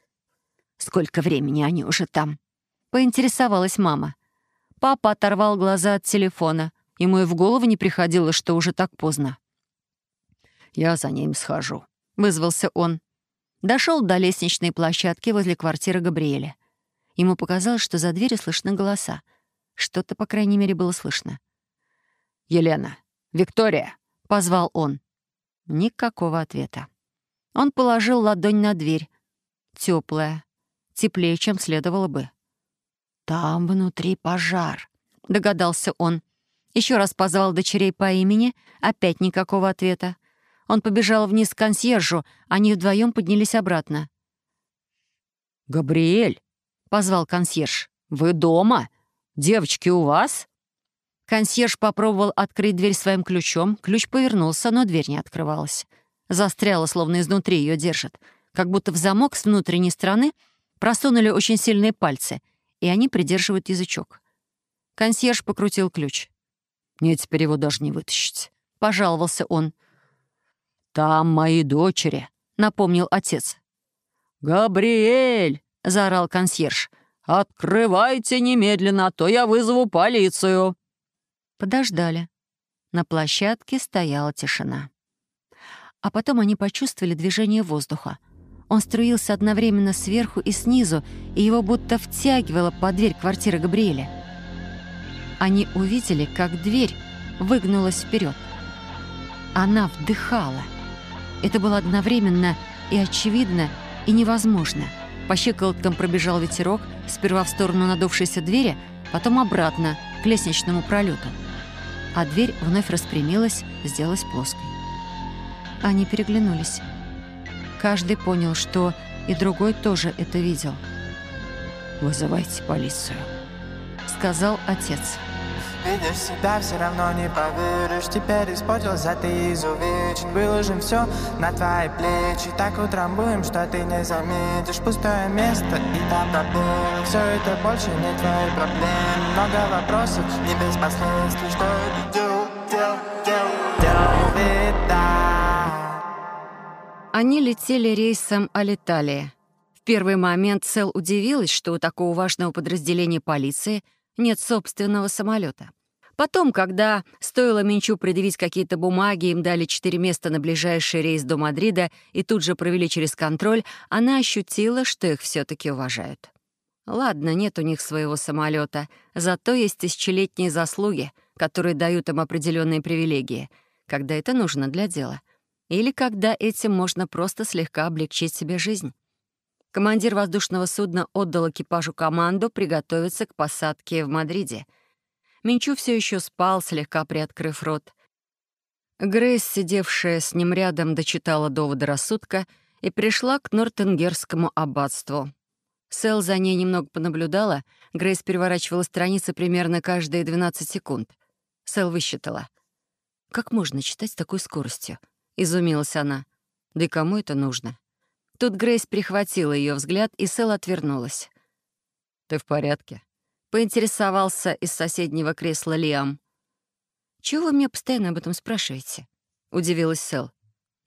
Сколько времени они уже там?» — поинтересовалась мама. Папа оторвал глаза от телефона. Ему и в голову не приходило, что уже так поздно. «Я за ним схожу», — вызвался он. Дошел до лестничной площадки возле квартиры Габриэля. Ему показалось, что за дверью слышны голоса. Что-то, по крайней мере, было слышно. «Елена! Виктория!» — позвал он. Никакого ответа. Он положил ладонь на дверь. Теплая, теплее, чем следовало бы. «Там внутри пожар», — догадался он. Еще раз позвал дочерей по имени, опять никакого ответа. Он побежал вниз к консьержу, они вдвоем поднялись обратно. «Габриэль!» — позвал консьерж. «Вы дома? Девочки у вас?» Консьерж попробовал открыть дверь своим ключом. Ключ повернулся, но дверь не открывалась. Застряла, словно изнутри ее держат. Как будто в замок с внутренней стороны просунули очень сильные пальцы, и они придерживают язычок. Консьерж покрутил ключ. «Мне теперь его даже не вытащить», — пожаловался он. «Там мои дочери», — напомнил отец. «Габриэль!» — заорал консьерж. «Открывайте немедленно, а то я вызову полицию». Подождали. На площадке стояла тишина. А потом они почувствовали движение воздуха. Он струился одновременно сверху и снизу, и его будто втягивало под дверь квартиры Габриэля. Они увидели, как дверь выгнулась вперед. Она вдыхала. Это было одновременно и очевидно, и невозможно. По щиколоткам пробежал ветерок, сперва в сторону надувшейся двери, потом обратно, к лестничному пролету. А дверь вновь распрямилась, сделалась плоской. Они переглянулись. Каждый понял, что и другой тоже это видел. «Вызывайте полицию», — сказал отец. Видишь себя, все равно не поверишь. Теперь испортился ты изувечен Выложим все на твои плечи. Так утрамбуем, что ты не заметишь. Пустое место и там проблемы Все это больше не твои проблемы. Много вопросов, не без последствий. Что это Они летели рейсом Алиталия. В первый момент Сел удивилась, что у такого важного подразделения полиции — нет собственного самолета. Потом, когда стоило Минчу предъявить какие-то бумаги, им дали четыре места на ближайший рейс до Мадрида и тут же провели через контроль, она ощутила, что их все таки уважают. Ладно, нет у них своего самолета, зато есть тысячелетние заслуги, которые дают им определенные привилегии, когда это нужно для дела. Или когда этим можно просто слегка облегчить себе жизнь. Командир воздушного судна отдал экипажу команду приготовиться к посадке в Мадриде. Минчу все еще спал, слегка приоткрыв рот. Грейс, сидевшая с ним рядом, дочитала доводы рассудка и пришла к Нортенгерскому аббатству. Сэл за ней немного понаблюдала. Грейс переворачивала страницы примерно каждые 12 секунд. Сэл высчитала. «Как можно читать с такой скоростью?» — изумилась она. «Да и кому это нужно?» Тут Грейс прихватила ее взгляд, и Сэл отвернулась. «Ты в порядке?» — поинтересовался из соседнего кресла Лиам. «Чего вы меня постоянно об этом спрашиваете?» — удивилась Сэл.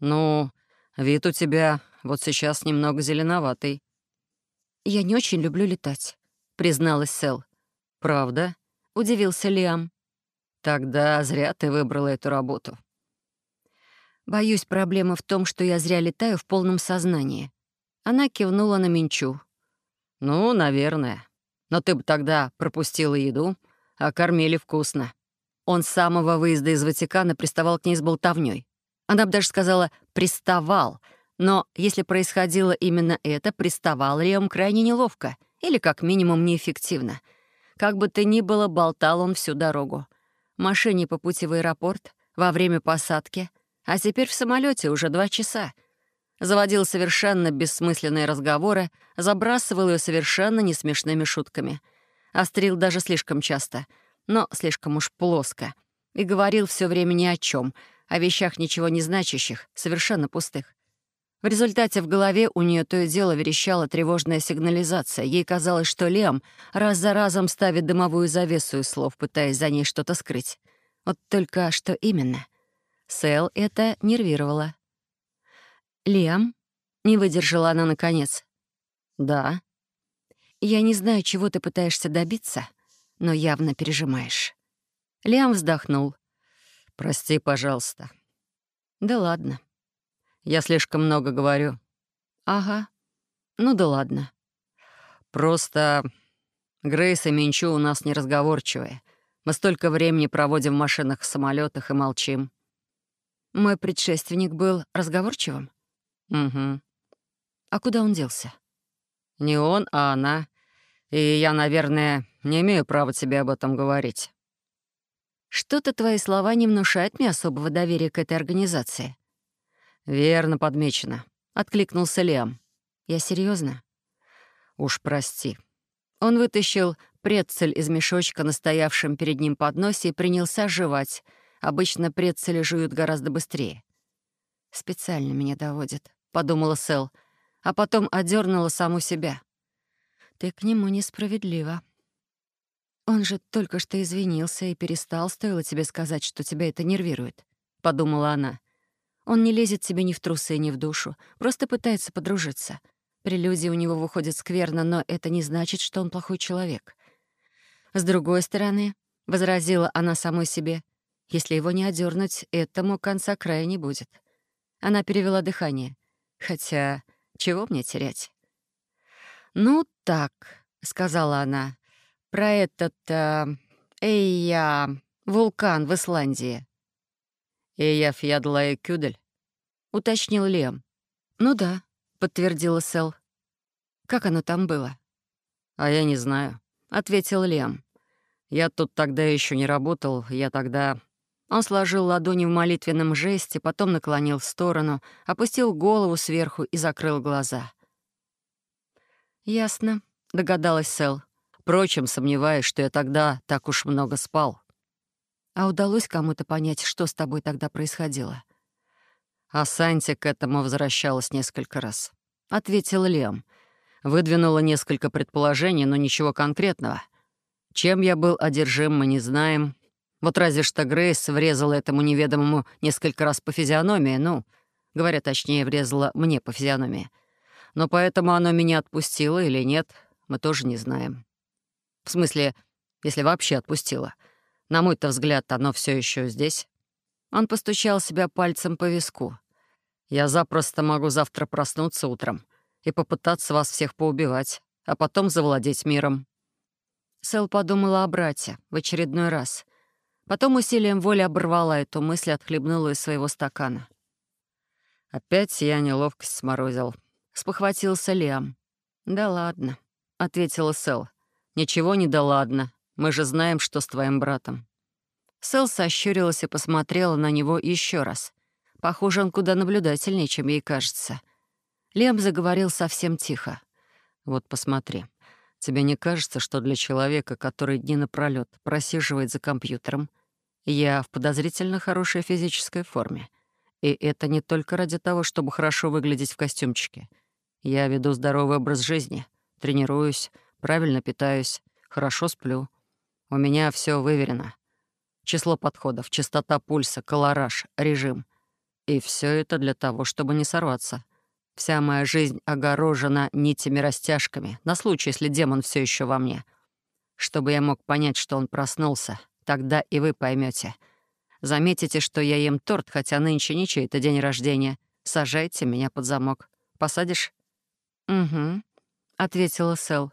«Ну, вид у тебя вот сейчас немного зеленоватый». «Я не очень люблю летать», — призналась Сэл. «Правда?» — удивился Лиам. «Тогда зря ты выбрала эту работу. Боюсь, проблема в том, что я зря летаю в полном сознании. Она кивнула на Минчу. «Ну, наверное. Но ты бы тогда пропустила еду, а кормили вкусно». Он с самого выезда из Ватикана приставал к ней с болтовней. Она бы даже сказала «приставал», но если происходило именно это, приставал он крайне неловко или как минимум неэффективно. Как бы то ни было, болтал он всю дорогу. Машине по пути в аэропорт, во время посадки — а теперь в самолете уже два часа. Заводил совершенно бессмысленные разговоры, забрасывал ее совершенно несмешными шутками. Острил даже слишком часто, но слишком уж плоско. И говорил все время ни о чем, о вещах ничего не значащих, совершенно пустых. В результате в голове у нее то и дело верещала тревожная сигнализация. Ей казалось, что Лем раз за разом ставит дымовую завесу из слов, пытаясь за ней что-то скрыть. Вот только что именно — Сэл это нервировало. «Лиам?» — не выдержала она наконец. «Да». «Я не знаю, чего ты пытаешься добиться, но явно пережимаешь». Лиам вздохнул. «Прости, пожалуйста». «Да ладно». «Я слишком много говорю». «Ага. Ну да ладно». «Просто Грейс и Минчу у нас неразговорчивые. Мы столько времени проводим в машинах и самолетах и молчим. Мой предшественник был разговорчивым? Угу. А куда он делся? Не он, а она. И я, наверное, не имею права тебе об этом говорить. Что-то твои слова не внушают мне особого доверия к этой организации. Верно подмечено, откликнулся Лиам. Я серьезно. Уж прости. Он вытащил прецель из мешочка на стоявшем перед ним подносе и принялся жевать. Обычно прецели жуют гораздо быстрее. «Специально меня доводит», — подумала Сэл, а потом одернула саму себя. «Ты к нему несправедлива. Он же только что извинился и перестал, стоило тебе сказать, что тебя это нервирует», — подумала она. «Он не лезет тебе ни в трусы, ни в душу, просто пытается подружиться. Прелюдии у него выходят скверно, но это не значит, что он плохой человек. С другой стороны, — возразила она самой себе, — если его не одернуть, этому конца края не будет. Она перевела дыхание. Хотя, чего мне терять? «Ну так», — сказала она, — «про этот... Э, Эйя... вулкан в Исландии». «Эйя Фьядлая Кюдель?» — уточнил Лем. «Ну да», — подтвердила Сэл. «Как оно там было?» «А я не знаю», — ответил Лем. «Я тут тогда еще не работал, я тогда...» Он сложил ладони в молитвенном жесте, потом наклонил в сторону, опустил голову сверху и закрыл глаза. «Ясно», — догадалась Сэл. Впрочем, сомневаюсь, что я тогда так уж много спал. А удалось кому-то понять, что с тобой тогда происходило? А Санти к этому возвращалась несколько раз. Ответил Лем. Выдвинула несколько предположений, но ничего конкретного. Чем я был одержим, мы не знаем. Вот разве что Грейс врезала этому неведомому несколько раз по физиономии, ну, говоря точнее, врезала мне по физиономии. Но поэтому оно меня отпустило или нет, мы тоже не знаем. В смысле, если вообще отпустило. На мой-то взгляд, оно все еще здесь. Он постучал себя пальцем по виску. Я запросто могу завтра проснуться утром и попытаться вас всех поубивать, а потом завладеть миром. Сэл подумала о брате в очередной раз. Потом усилием воли оборвала эту мысль отхлебнула из своего стакана. «Опять я неловкость сморозил», — спохватился Лиам. «Да ладно», — ответила Сэл. «Ничего не да ладно. Мы же знаем, что с твоим братом». Сэл сощурилась и посмотрела на него еще раз. Похоже, он куда наблюдательнее, чем ей кажется. Лем заговорил совсем тихо. «Вот посмотри. Тебе не кажется, что для человека, который дни напролёт просиживает за компьютером, я в подозрительно хорошей физической форме? И это не только ради того, чтобы хорошо выглядеть в костюмчике. Я веду здоровый образ жизни, тренируюсь, правильно питаюсь, хорошо сплю. У меня все выверено. Число подходов, частота пульса, колораж, режим. И все это для того, чтобы не сорваться. Вся моя жизнь огорожена нитями-растяжками, на случай, если демон все еще во мне. Чтобы я мог понять, что он проснулся, тогда и вы поймете. Заметите, что я ем торт, хотя нынче не чей-то день рождения. Сажайте меня под замок. Посадишь? «Угу», — ответила Сэл.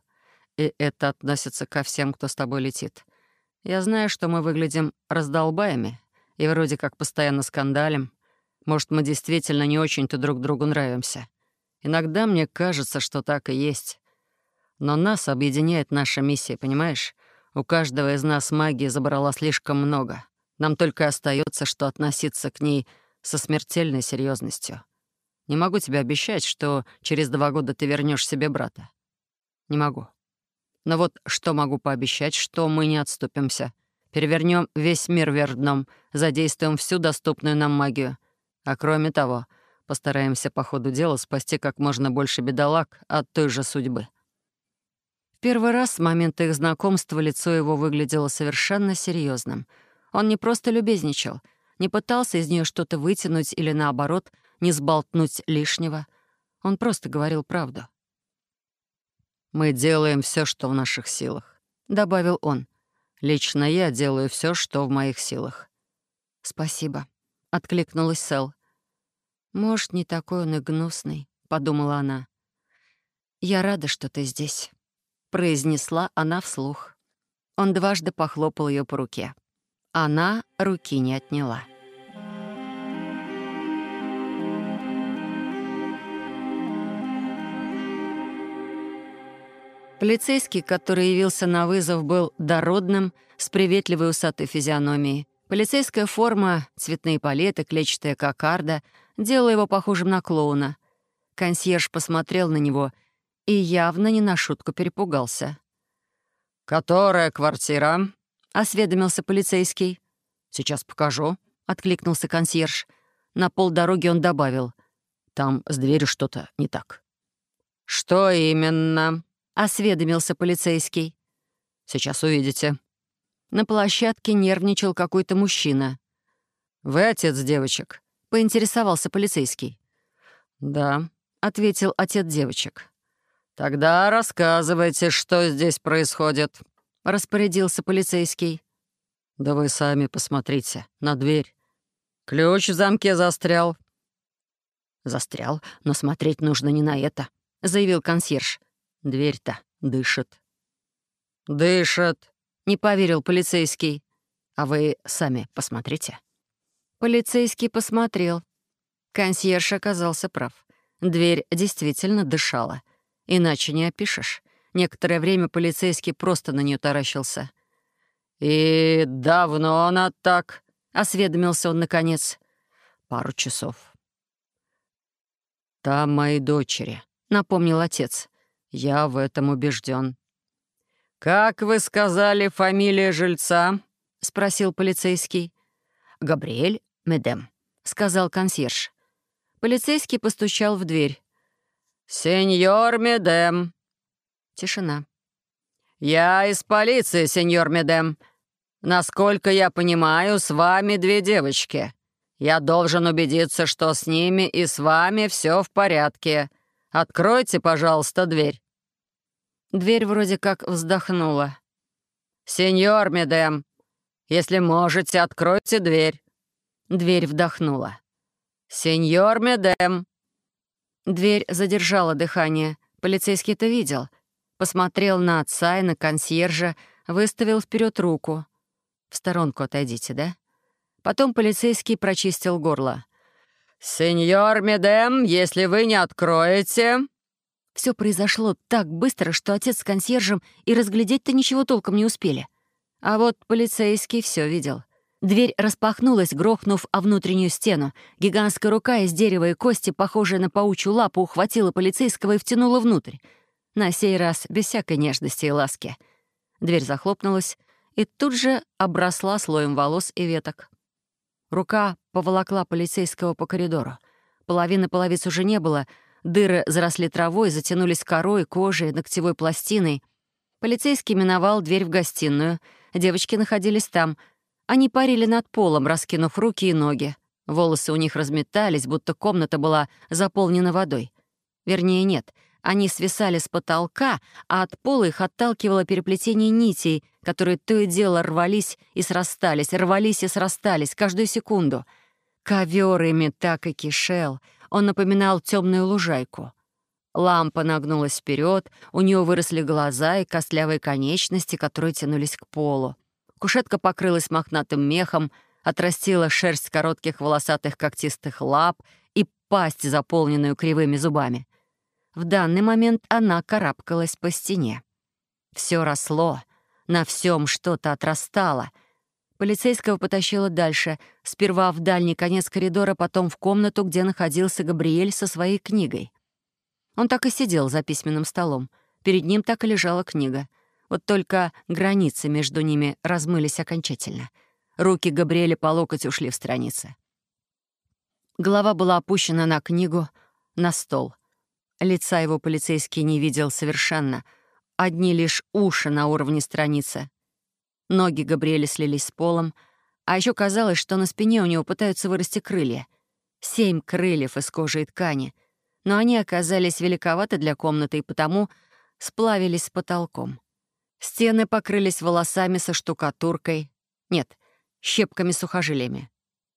«И это относится ко всем, кто с тобой летит. Я знаю, что мы выглядим раздолбаями и вроде как постоянно скандалим. Может, мы действительно не очень-то друг другу нравимся. Иногда мне кажется, что так и есть. Но нас объединяет наша миссия, понимаешь? У каждого из нас магии забрала слишком много. Нам только остается, что относиться к ней со смертельной серьезностью. Не могу тебе обещать, что через два года ты вернешь себе брата. Не могу. Но вот что могу пообещать, что мы не отступимся. Перевернем весь мир вверх дном, задействуем всю доступную нам магию — а кроме того, постараемся по ходу дела спасти как можно больше бедолаг от той же судьбы. В первый раз с момента их знакомства лицо его выглядело совершенно серьезным. Он не просто любезничал, не пытался из нее что-то вытянуть или, наоборот, не сболтнуть лишнего. Он просто говорил правду. «Мы делаем все, что в наших силах», — добавил он. «Лично я делаю все, что в моих силах». «Спасибо», — откликнулась Сэл. «Может, не такой он и гнусный», — подумала она. «Я рада, что ты здесь». произнесла она вслух. Он дважды похлопал ее по руке. Она руки не отняла. Полицейский, который явился на вызов, был дородным, с приветливой усатой физиономией. Полицейская форма, цветные палеты, клетчатая кокарда делала его похожим на клоуна. Консьерж посмотрел на него и явно не на шутку перепугался. «Которая квартира?» — осведомился полицейский. «Сейчас покажу», — откликнулся консьерж. На полдороги он добавил. «Там с дверью что-то не так». «Что именно?» — осведомился полицейский. «Сейчас увидите». На площадке нервничал какой-то мужчина. «Вы отец девочек?» — поинтересовался полицейский. «Да», — ответил отец девочек. «Тогда рассказывайте, что здесь происходит», — распорядился полицейский. «Да вы сами посмотрите на дверь. Ключ в замке застрял». «Застрял, но смотреть нужно не на это», — заявил консьерж. Дверь-то дышит». «Дышит», — не поверил полицейский. «А вы сами посмотрите». Полицейский посмотрел. Консьерж оказался прав. Дверь действительно дышала. Иначе не опишешь. Некоторое время полицейский просто на нее таращился. «И давно она так?» — осведомился он наконец. «Пару часов». «Там мои дочери», — напомнил отец. Я в этом убежден. «Как вы сказали, фамилия жильца?» — спросил полицейский. «Габриэль Медем», — сказал консьерж. Полицейский постучал в дверь. «Сеньор Медем». Тишина. «Я из полиции, сеньор Медем. Насколько я понимаю, с вами две девочки. Я должен убедиться, что с ними и с вами все в порядке. Откройте, пожалуйста, дверь». Дверь вроде как вздохнула. «Сеньор Медем, если можете, откройте дверь». Дверь вдохнула. «Сеньор Медем». Дверь задержала дыхание. Полицейский это видел. Посмотрел на отца и на консьержа, выставил вперед руку. «В сторонку отойдите, да?» Потом полицейский прочистил горло. «Сеньор Медем, если вы не откроете...» Все произошло так быстро, что отец с консьержем и разглядеть-то ничего толком не успели. А вот полицейский все видел. Дверь распахнулась, грохнув о внутреннюю стену. Гигантская рука из дерева и кости, похожая на паучью лапу, ухватила полицейского и втянула внутрь. На сей раз без всякой нежности и ласки. Дверь захлопнулась и тут же обросла слоем волос и веток. Рука поволокла полицейского по коридору. Половины половиц уже не было, дыры заросли травой, затянулись корой, кожей, ногтевой пластиной. Полицейский миновал дверь в гостиную. Девочки находились там. Они парили над полом, раскинув руки и ноги. Волосы у них разметались, будто комната была заполнена водой. Вернее, нет — они свисали с потолка, а от пола их отталкивало переплетение нитей, которые то и дело рвались и срастались, рвались и срастались каждую секунду. Ковер ими так и кишел. Он напоминал темную лужайку. Лампа нагнулась вперед, у нее выросли глаза и костлявые конечности, которые тянулись к полу. Кушетка покрылась мохнатым мехом, отрастила шерсть коротких волосатых когтистых лап и пасть, заполненную кривыми зубами. В данный момент она карабкалась по стене. Все росло, на всем что-то отрастало. Полицейского потащило дальше, сперва в дальний конец коридора, потом в комнату, где находился Габриэль со своей книгой. Он так и сидел за письменным столом. Перед ним так и лежала книга. Вот только границы между ними размылись окончательно. Руки Габриэля по локоть ушли в страницы. Голова была опущена на книгу, на стол. Лица его полицейский не видел совершенно. Одни лишь уши на уровне страницы. Ноги Габриэля слились с полом, а еще казалось, что на спине у него пытаются вырасти крылья. Семь крыльев из кожи и ткани. Но они оказались великоваты для комнаты и потому сплавились с потолком. Стены покрылись волосами со штукатуркой. Нет, щепками-сухожилиями.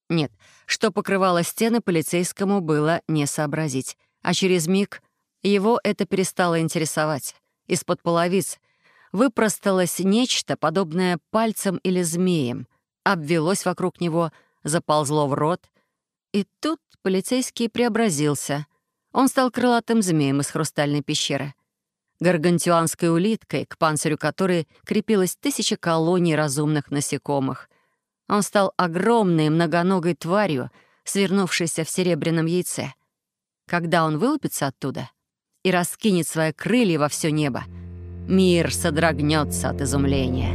Нет, что покрывало стены, полицейскому было не сообразить. А через миг его это перестало интересовать. Из-под половиц выпросталось нечто, подобное пальцем или змеем, обвелось вокруг него, заползло в рот. И тут полицейский преобразился. Он стал крылатым змеем из хрустальной пещеры. Гаргантюанской улиткой, к панцирю которой крепилось тысяча колоний разумных насекомых. Он стал огромной многоногой тварью, свернувшейся в серебряном яйце. Когда он вылупится оттуда и раскинет свои крылья во все небо, мир содрогнется от изумления.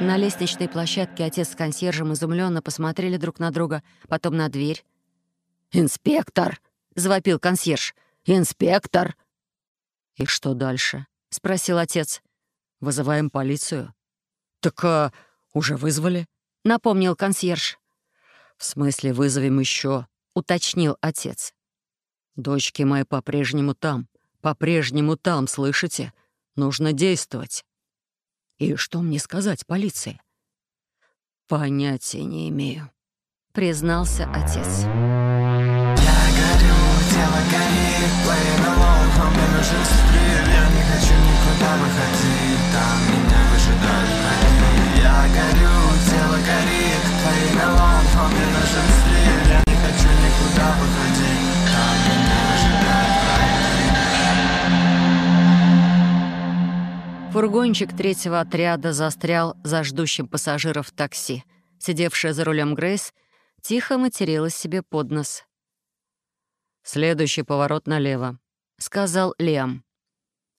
На лестничной площадке отец с консьержем изумленно посмотрели друг на друга, потом на дверь. «Инспектор!» — завопил консьерж. «Инспектор!» «И что дальше?» — спросил отец. «Вызываем полицию». «Так а, уже вызвали?» — напомнил консьерж. «В смысле, вызовем еще?» — уточнил отец. «Дочки мои по-прежнему там, по-прежнему там, слышите? Нужно действовать». И что мне сказать полиции? Понятия не имею, признался отец. Я горю, тело горит, playing alone, но нужен стрель, я не хочу никуда выходить, там меня выжидают враги. Я горю, тело горит, playing alone, но нужен стрель, я не хочу никуда выходить, Фургончик третьего отряда застрял за ждущим пассажиров такси. Сидевшая за рулем Грейс тихо материлась себе под нос. «Следующий поворот налево», — сказал Лиам.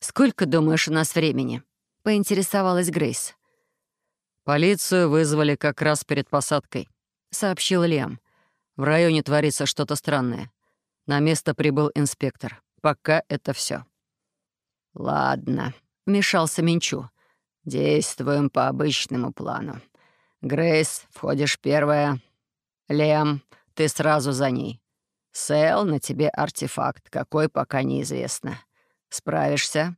«Сколько, думаешь, у нас времени?» — поинтересовалась Грейс. «Полицию вызвали как раз перед посадкой», — сообщил Лиам. «В районе творится что-то странное. На место прибыл инспектор. Пока это все. «Ладно», вмешался Минчу. «Действуем по обычному плану. Грейс, входишь первая. Лем, ты сразу за ней. Сэл, на тебе артефакт, какой пока неизвестно. Справишься?»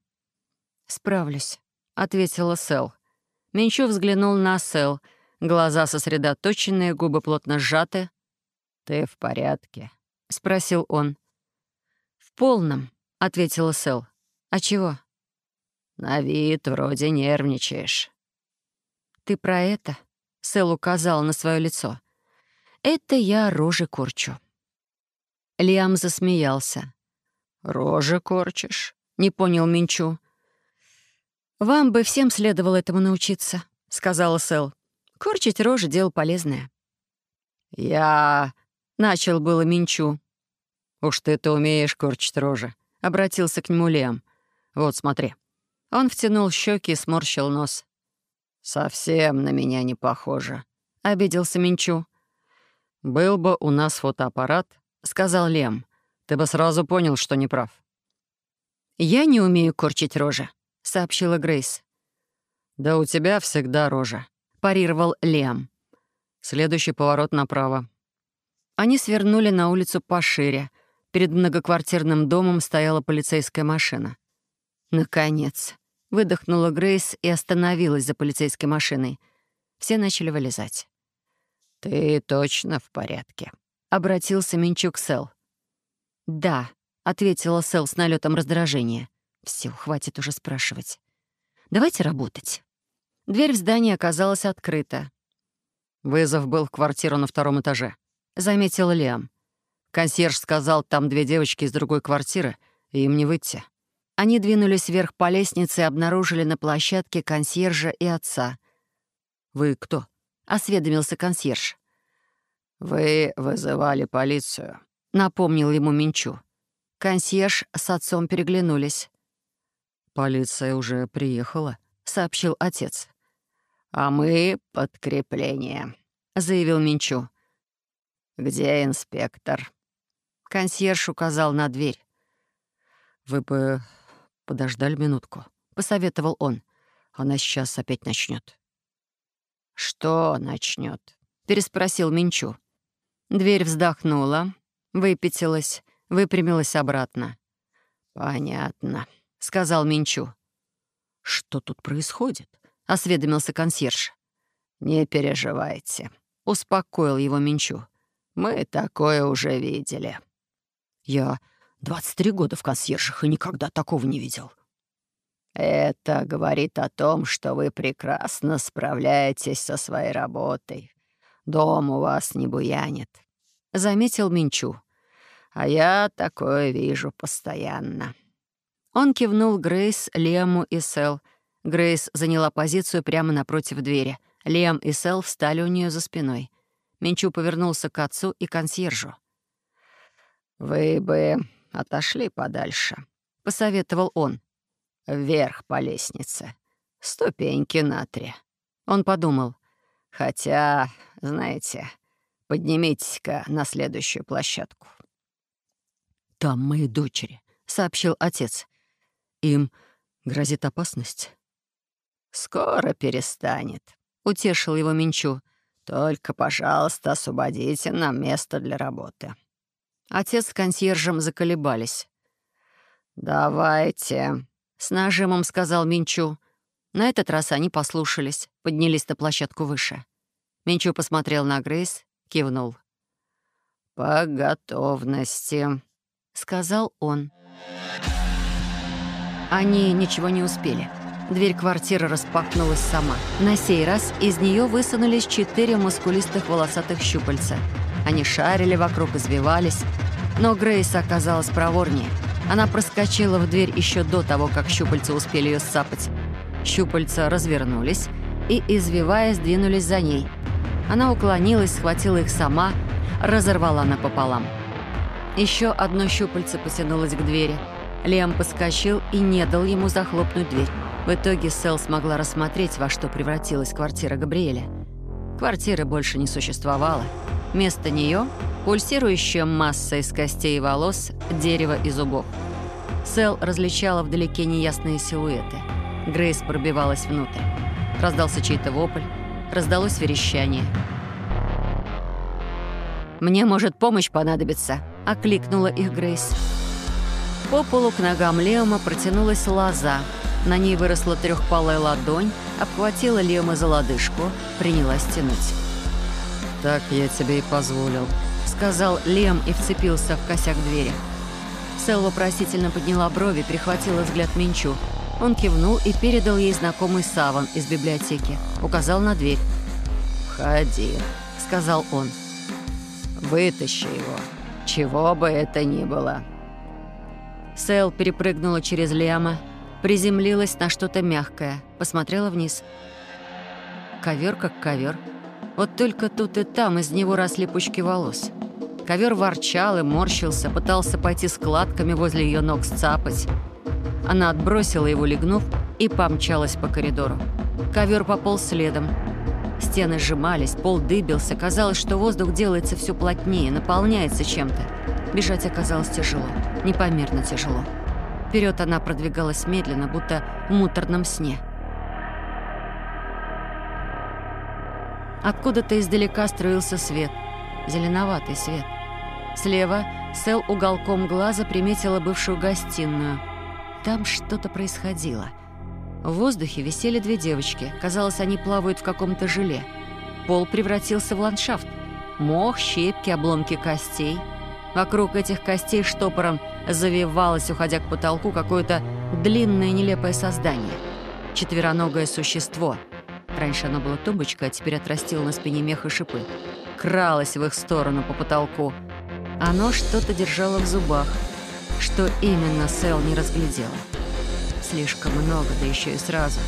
«Справлюсь», — ответила Сэл. Минчу взглянул на Сэл. Глаза сосредоточенные, губы плотно сжаты. «Ты в порядке?» — спросил он. «В полном», — ответила Сэл. «А чего?» «На вид вроде нервничаешь». «Ты про это?» — Сэл указал на свое лицо. «Это я рожи корчу». Лиам засмеялся. «Рожи корчишь?» — не понял Минчу. «Вам бы всем следовало этому научиться», — сказала Сэл. «Корчить рожи — дело полезное». «Я...» — начал было Минчу. «Уж ты-то умеешь корчить рожи», — обратился к нему Лиам. «Вот, смотри». Он втянул щеки и сморщил нос. «Совсем на меня не похоже», — обиделся Минчу. «Был бы у нас фотоаппарат», — сказал Лем. «Ты бы сразу понял, что не прав». «Я не умею корчить рожи», — сообщила Грейс. «Да у тебя всегда рожа», — парировал Лем. «Следующий поворот направо». Они свернули на улицу пошире. Перед многоквартирным домом стояла полицейская машина. Наконец. Выдохнула Грейс и остановилась за полицейской машиной. Все начали вылезать. «Ты точно в порядке?» — обратился Минчук Сэл. «Да», — ответила Сэл с налетом раздражения. «Все, хватит уже спрашивать. Давайте работать». Дверь в здании оказалась открыта. «Вызов был в квартиру на втором этаже», — заметил Лиам. Консьерж сказал, там две девочки из другой квартиры, и им не выйти. Они двинулись вверх по лестнице и обнаружили на площадке консьержа и отца. «Вы кто?» — осведомился консьерж. «Вы вызывали полицию», — напомнил ему Минчу. Консьерж с отцом переглянулись. «Полиция уже приехала», — сообщил отец. «А мы — подкрепление», — заявил Минчу. «Где инспектор?» Консьерж указал на дверь. «Вы бы подождали минутку», — посоветовал он. «Она сейчас опять начнет. «Что начнет? переспросил Минчу. Дверь вздохнула, выпятилась, выпрямилась обратно. «Понятно», — сказал Минчу. «Что тут происходит?» — осведомился консьерж. «Не переживайте», — успокоил его Минчу. «Мы такое уже видели». Я 23 года в консьержах и никогда такого не видел». «Это говорит о том, что вы прекрасно справляетесь со своей работой. Дом у вас не буянит», — заметил Минчу. «А я такое вижу постоянно». Он кивнул Грейс, Лему и Сэл. Грейс заняла позицию прямо напротив двери. Лем и Сэл встали у нее за спиной. Минчу повернулся к отцу и консьержу. «Вы бы отошли подальше», — посоветовал он. «Вверх по лестнице. Ступеньки на три». Он подумал. «Хотя, знаете, поднимитесь-ка на следующую площадку». «Там мои дочери», — сообщил отец. «Им грозит опасность». «Скоро перестанет», — утешил его Минчу. «Только, пожалуйста, освободите нам место для работы». Отец с консьержем заколебались. «Давайте», — с нажимом сказал Минчу. На этот раз они послушались, поднялись на площадку выше. Минчу посмотрел на Грейс, кивнул. «По готовности», — сказал он. Они ничего не успели. Дверь квартиры распахнулась сама. На сей раз из нее высунулись четыре мускулистых волосатых щупальца. Они шарили вокруг, извивались. Но Грейс оказалась проворнее. Она проскочила в дверь еще до того, как щупальца успели ее сцапать. Щупальца развернулись и, извиваясь, двинулись за ней. Она уклонилась, схватила их сама, разорвала напополам. Еще одно щупальце потянулось к двери. Лиам поскочил и не дал ему захлопнуть дверь. В итоге Сэл смогла рассмотреть, во что превратилась квартира Габриэля. Квартиры больше не существовало. Вместо нее пульсирующая масса из костей и волос, дерева и зубов. Сэл различала вдалеке неясные силуэты. Грейс пробивалась внутрь. Раздался чей-то вопль, раздалось верещание. «Мне может помощь понадобиться», — окликнула их Грейс. По полу к ногам Леома протянулась лоза — на ней выросла трехпалая ладонь, обхватила Лема за лодыжку, принялась тянуть. «Так я тебе и позволил», — сказал Лем и вцепился в косяк двери. Сэл вопросительно подняла брови, перехватила взгляд Минчу. Он кивнул и передал ей знакомый саван из библиотеки. Указал на дверь. «Входи», — сказал он. «Вытащи его, чего бы это ни было». Сэл перепрыгнула через Лема, Приземлилась на что-то мягкое, посмотрела вниз. Ковер как ковер. Вот только тут и там из него росли пучки волос. Ковер ворчал и морщился, пытался пойти складками возле ее ног сцапать. Она отбросила его, легнув, и помчалась по коридору. Ковер пополз следом. Стены сжимались, пол дыбился. Казалось, что воздух делается все плотнее, наполняется чем-то. Бежать оказалось тяжело, непомерно тяжело. Вперед она продвигалась медленно, будто в муторном сне. Откуда-то издалека струился свет. Зеленоватый свет. Слева Сэл уголком глаза приметила бывшую гостиную. Там что-то происходило. В воздухе висели две девочки. Казалось, они плавают в каком-то желе. Пол превратился в ландшафт. Мох, щепки, обломки костей. Вокруг этих костей штопором завивалось, уходя к потолку, какое-то длинное нелепое создание. Четвероногое существо. Раньше оно было тумбочкой, а теперь отрастило на спине мех и шипы. Кралось в их сторону по потолку. Оно что-то держало в зубах. Что именно, Сэл не разглядела. Слишком много, да еще и сразу.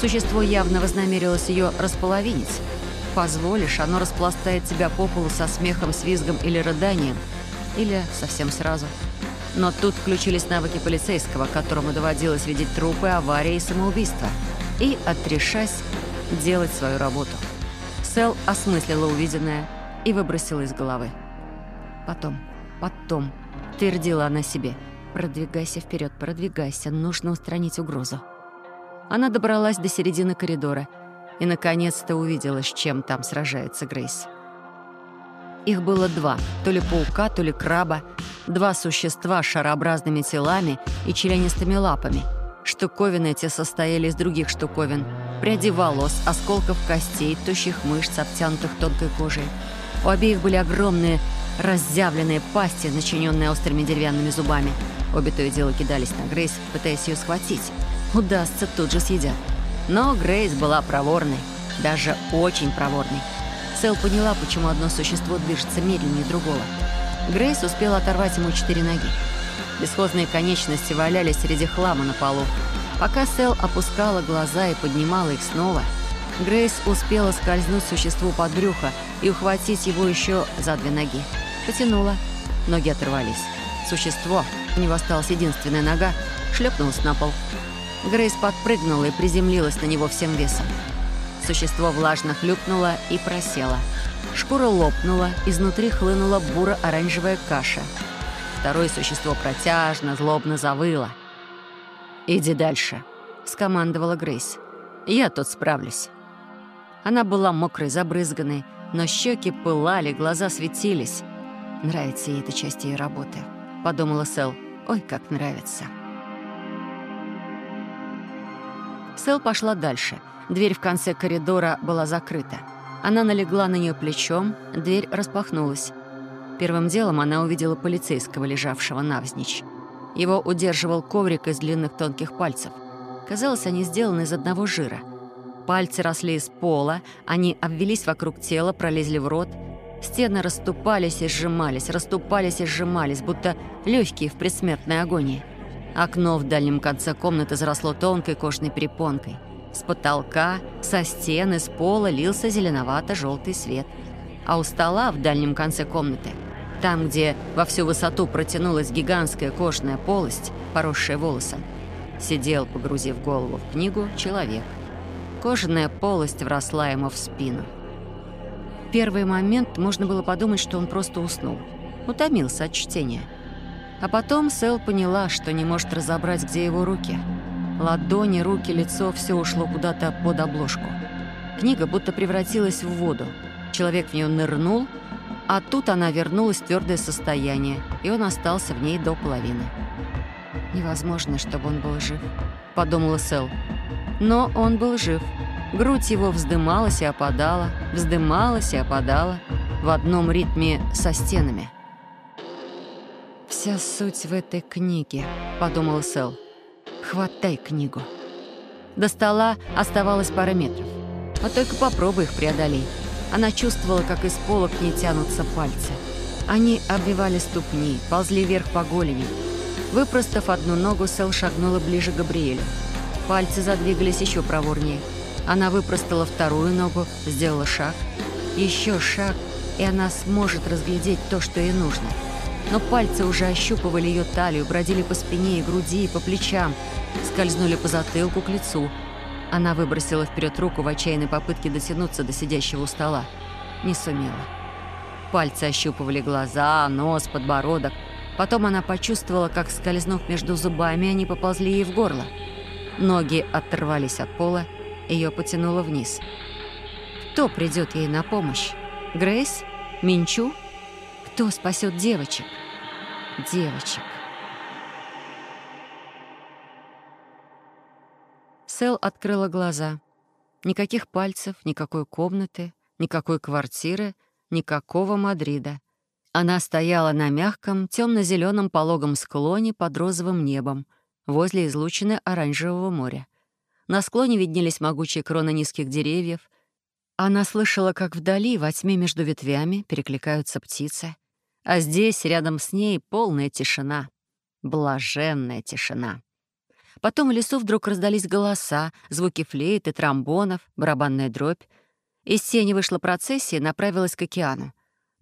Существо явно вознамерилось ее располовинить. Позволишь, оно распластает тебя по полу со смехом, свизгом или рыданием. Или совсем сразу. Но тут включились навыки полицейского, которому доводилось видеть трупы, аварии и самоубийства. И, отрешась, делать свою работу. Сэл осмыслила увиденное и выбросила из головы. «Потом, потом», — твердила она себе, «продвигайся вперед, продвигайся, нужно устранить угрозу». Она добралась до середины коридора и, наконец-то, увидела, с чем там сражается Грейс. Их было два, то ли паука, то ли краба, два существа с шарообразными телами и членистыми лапами. Штуковины эти состояли из других штуковин. Пряди волос, осколков костей, тощих мышц, обтянутых тонкой кожей. У обеих были огромные разъявленные пасти, начиненные острыми деревянными зубами. Обе то и дело кидались на Грейс, пытаясь ее схватить. Удастся, тут же съедят. Но Грейс была проворной, даже очень проворной. Сэл поняла, почему одно существо движется медленнее другого. Грейс успела оторвать ему четыре ноги. Бесхозные конечности валялись среди хлама на полу. Пока Сэл опускала глаза и поднимала их снова, Грейс успела скользнуть существу под брюхо и ухватить его еще за две ноги. Потянула. Ноги оторвались. Существо, у него осталась единственная нога, шлепнулось на пол. Грейс подпрыгнула и приземлилась на него всем весом. Существо влажно хлюпнуло и просело. Шкура лопнула, изнутри хлынула буро-оранжевая каша. Второе существо протяжно, злобно завыло. «Иди дальше», — скомандовала Грейс. «Я тут справлюсь». Она была мокрой, забрызганной, но щеки пылали, глаза светились. «Нравится ей эта часть ее работы», — подумала Сэл. «Ой, как нравится». Сэл пошла дальше. Дверь в конце коридора была закрыта. Она налегла на нее плечом, дверь распахнулась. Первым делом она увидела полицейского, лежавшего навзничь. Его удерживал коврик из длинных тонких пальцев. Казалось, они сделаны из одного жира. Пальцы росли из пола, они обвелись вокруг тела, пролезли в рот. Стены расступались и сжимались, расступались и сжимались, будто легкие в предсмертной агонии. Окно в дальнем конце комнаты заросло тонкой кожной перепонкой. С потолка, со стены, с пола лился зеленовато-желтый свет. А у стола в дальнем конце комнаты, там, где во всю высоту протянулась гигантская кожная полость, поросшая волосом, сидел, погрузив голову в книгу, человек. Кожаная полость вросла ему в спину. В первый момент можно было подумать, что он просто уснул. Утомился от чтения. А потом Сэл поняла, что не может разобрать, где его руки. Ладони, руки, лицо — все ушло куда-то под обложку. Книга будто превратилась в воду. Человек в нее нырнул, а тут она вернулась в твердое состояние, и он остался в ней до половины. «Невозможно, чтобы он был жив», — подумала Сэл. Но он был жив. Грудь его вздымалась и опадала, вздымалась и опадала в одном ритме со стенами. «Вся суть в этой книге», — подумала Сэл. «Хватай книгу». До стола оставалось пара метров. А только попробуй их преодолеть. Она чувствовала, как из пола к ней тянутся пальцы. Они обвивали ступни, ползли вверх по голени. Выпростав одну ногу, Сэл шагнула ближе к Габриэлю. Пальцы задвигались еще проворнее. Она выпростала вторую ногу, сделала шаг. Еще шаг, и она сможет разглядеть то, что ей нужно. Но пальцы уже ощупывали ее талию, бродили по спине и груди, и по плечам, скользнули по затылку к лицу. Она выбросила вперед руку в отчаянной попытке дотянуться до сидящего у стола. Не сумела. Пальцы ощупывали глаза, нос, подбородок. Потом она почувствовала, как, скользнув между зубами, они поползли ей в горло. Ноги оторвались от пола, ее потянуло вниз. Кто придет ей на помощь? Грейс? Минчу? Кто спасет девочек? Девочек. Сэл открыла глаза. Никаких пальцев, никакой комнаты, никакой квартиры, никакого Мадрида. Она стояла на мягком, темно-зеленом пологом склоне под розовым небом, возле излучины оранжевого моря. На склоне виднелись могучие кроны низких деревьев. Она слышала, как вдали, во тьме между ветвями, перекликаются птицы. А здесь, рядом с ней, полная тишина. Блаженная тишина. Потом в лесу вдруг раздались голоса, звуки флейты, тромбонов, барабанная дробь. Из сени вышла процессия и направилась к океану.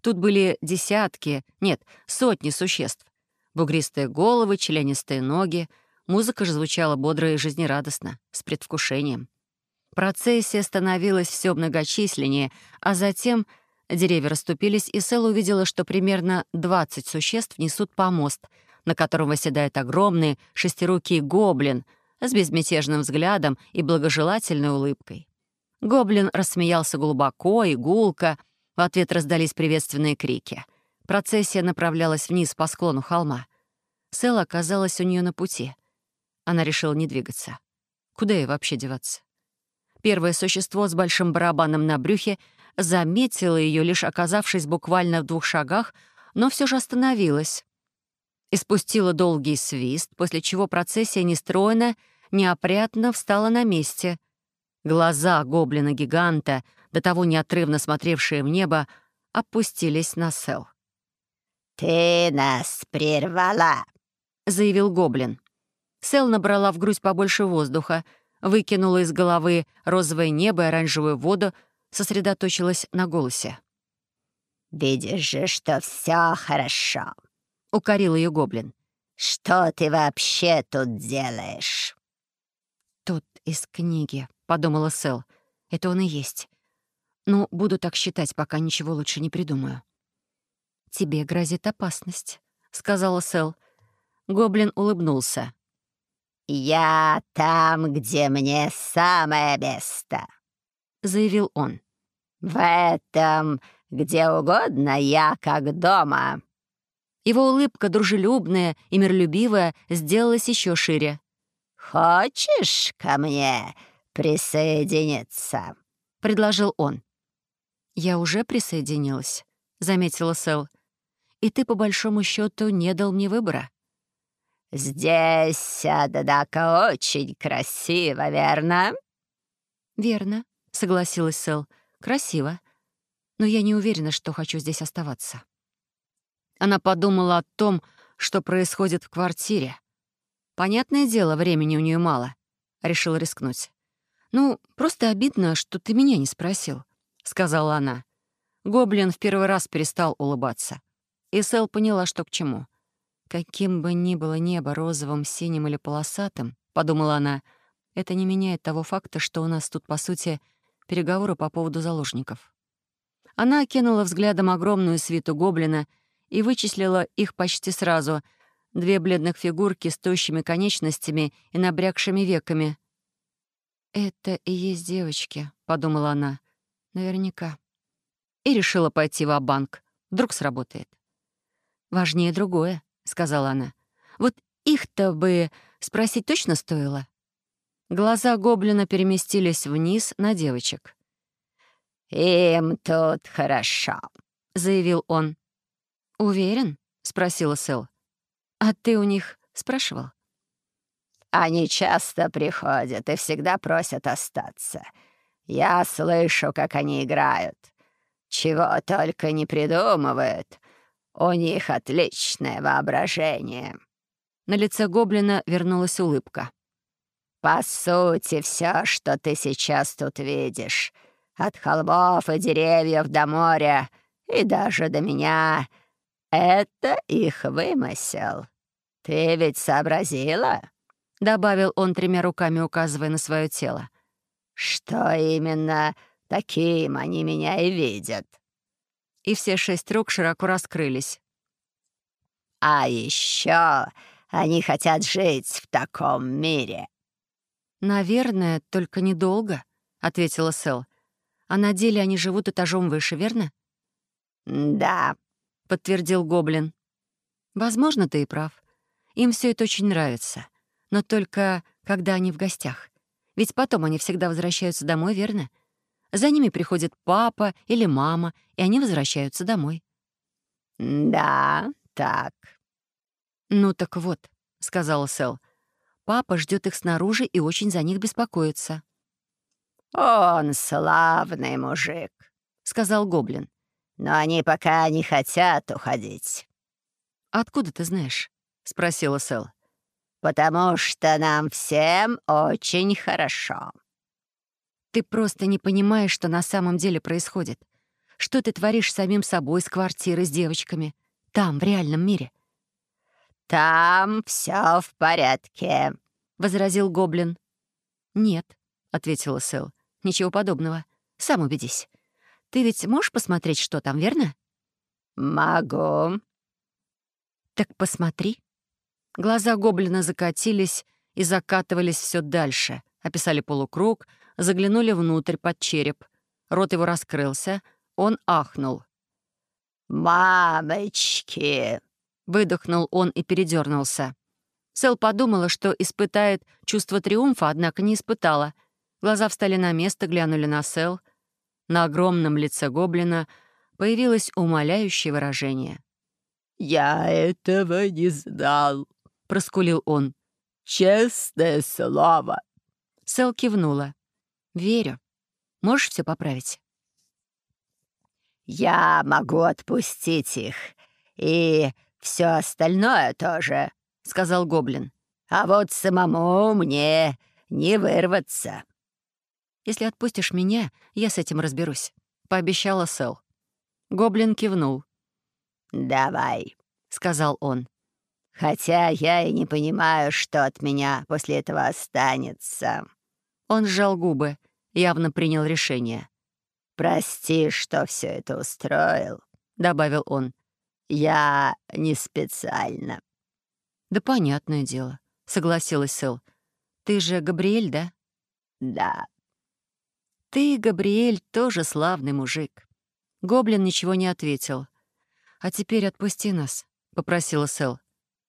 Тут были десятки, нет, сотни существ. Бугристые головы, членистые ноги. Музыка же звучала бодро и жизнерадостно, с предвкушением. Процессия становилась все многочисленнее, а затем деревья расступились, и Сэл увидела, что примерно 20 существ несут помост — на котором восседает огромный шестирукий гоблин с безмятежным взглядом и благожелательной улыбкой. Гоблин рассмеялся глубоко и гулко, в ответ раздались приветственные крики. Процессия направлялась вниз по склону холма. Сэл оказалась у нее на пути. Она решила не двигаться. Куда ей вообще деваться? Первое существо с большим барабаном на брюхе заметило ее, лишь оказавшись буквально в двух шагах но все же остановилась. И спустила долгий свист, после чего процессия нестройно, неопрятно встала на месте. Глаза гоблина-гиганта, до того неотрывно смотревшие в небо, опустились на Сел. «Ты нас прервала», — заявил гоблин. Сел набрала в грудь побольше воздуха, выкинула из головы розовое небо и оранжевую воду, сосредоточилась на голосе. «Видишь же, что все хорошо», — укорил ее гоблин. «Что ты вообще тут делаешь?» «Тут из книги», — подумала Сэл. «Это он и есть. Ну, буду так считать, пока ничего лучше не придумаю». «Тебе грозит опасность», — сказала Сэл. Гоблин улыбнулся. «Я там, где мне самое место», — заявил он. «В этом, где угодно, я как дома». Его улыбка, дружелюбная и миролюбивая, сделалась еще шире. «Хочешь ко мне присоединиться?» — предложил он. «Я уже присоединилась», — заметила Сэл. «И ты, по большому счету, не дал мне выбора». «Здесь, однако, очень красиво, верно?» «Верно», — согласилась Сэл. «Красиво. Но я не уверена, что хочу здесь оставаться». Она подумала о том, что происходит в квартире. Понятное дело, времени у нее мало. Решила рискнуть. «Ну, просто обидно, что ты меня не спросил», — сказала она. Гоблин в первый раз перестал улыбаться. И Сэл поняла, что к чему. «Каким бы ни было небо розовым, синим или полосатым», — подумала она, «это не меняет того факта, что у нас тут, по сути, переговоры по поводу заложников». Она окинула взглядом огромную свиту гоблина и вычислила их почти сразу. Две бледных фигурки с тощими конечностями и набрякшими веками. «Это и есть девочки», — подумала она. «Наверняка». И решила пойти в банк Вдруг сработает. Важнее другое. — сказала она. «Вот их-то бы спросить точно стоило?» Глаза гоблина переместились вниз на девочек. «Им тут хорошо», — заявил он. «Уверен?» — спросила Сэл. «А ты у них спрашивал?» «Они часто приходят и всегда просят остаться. Я слышу, как они играют. Чего только не придумывают. У них отличное воображение». На лице гоблина вернулась улыбка. «По сути, все, что ты сейчас тут видишь, от холмов и деревьев до моря и даже до меня, это их вымысел. Ты ведь сообразила?» — добавил он тремя руками, указывая на свое тело. «Что именно таким они меня и видят?» и все шесть рук широко раскрылись. «А еще они хотят жить в таком мире». «Наверное, только недолго», — ответила Сэл. «А на деле они живут этажом выше, верно?» «Да», — подтвердил Гоблин. «Возможно, ты и прав. Им все это очень нравится. Но только когда они в гостях. Ведь потом они всегда возвращаются домой, верно? За ними приходит папа или мама, и они возвращаются домой. «Да, так». «Ну так вот», — сказала Сэл. «Папа ждет их снаружи и очень за них беспокоится». «Он славный мужик», — сказал Гоблин. «Но они пока не хотят уходить». «Откуда ты знаешь?» — спросила Сэл. «Потому что нам всем очень хорошо», ты просто не понимаешь, что на самом деле происходит. Что ты творишь самим собой, с квартирой, с девочками. Там, в реальном мире. «Там все в порядке», — возразил Гоблин. «Нет», — ответила Сэл. «Ничего подобного. Сам убедись. Ты ведь можешь посмотреть, что там, верно?» «Могу». «Так посмотри». Глаза Гоблина закатились и закатывались все дальше, описали полукруг — заглянули внутрь под череп. Рот его раскрылся, он ахнул. «Мамочки!» — выдохнул он и передернулся. Сэл подумала, что испытает чувство триумфа, однако не испытала. Глаза встали на место, глянули на Сэл. На огромном лице гоблина появилось умоляющее выражение. «Я этого не знал», — проскулил он. «Честное слово». Сэл кивнула. «Верю. Можешь все поправить?» «Я могу отпустить их. И все остальное тоже», — сказал Гоблин. «А вот самому мне не вырваться». «Если отпустишь меня, я с этим разберусь», — пообещала Сэл. Гоблин кивнул. «Давай», — сказал он. «Хотя я и не понимаю, что от меня после этого останется». Он сжал губы, явно принял решение. «Прости, что все это устроил», — добавил он. «Я не специально». «Да понятное дело», — согласилась Сэл. «Ты же Габриэль, да?» «Да». «Ты, Габриэль, тоже славный мужик». Гоблин ничего не ответил. «А теперь отпусти нас», — попросила Сэл.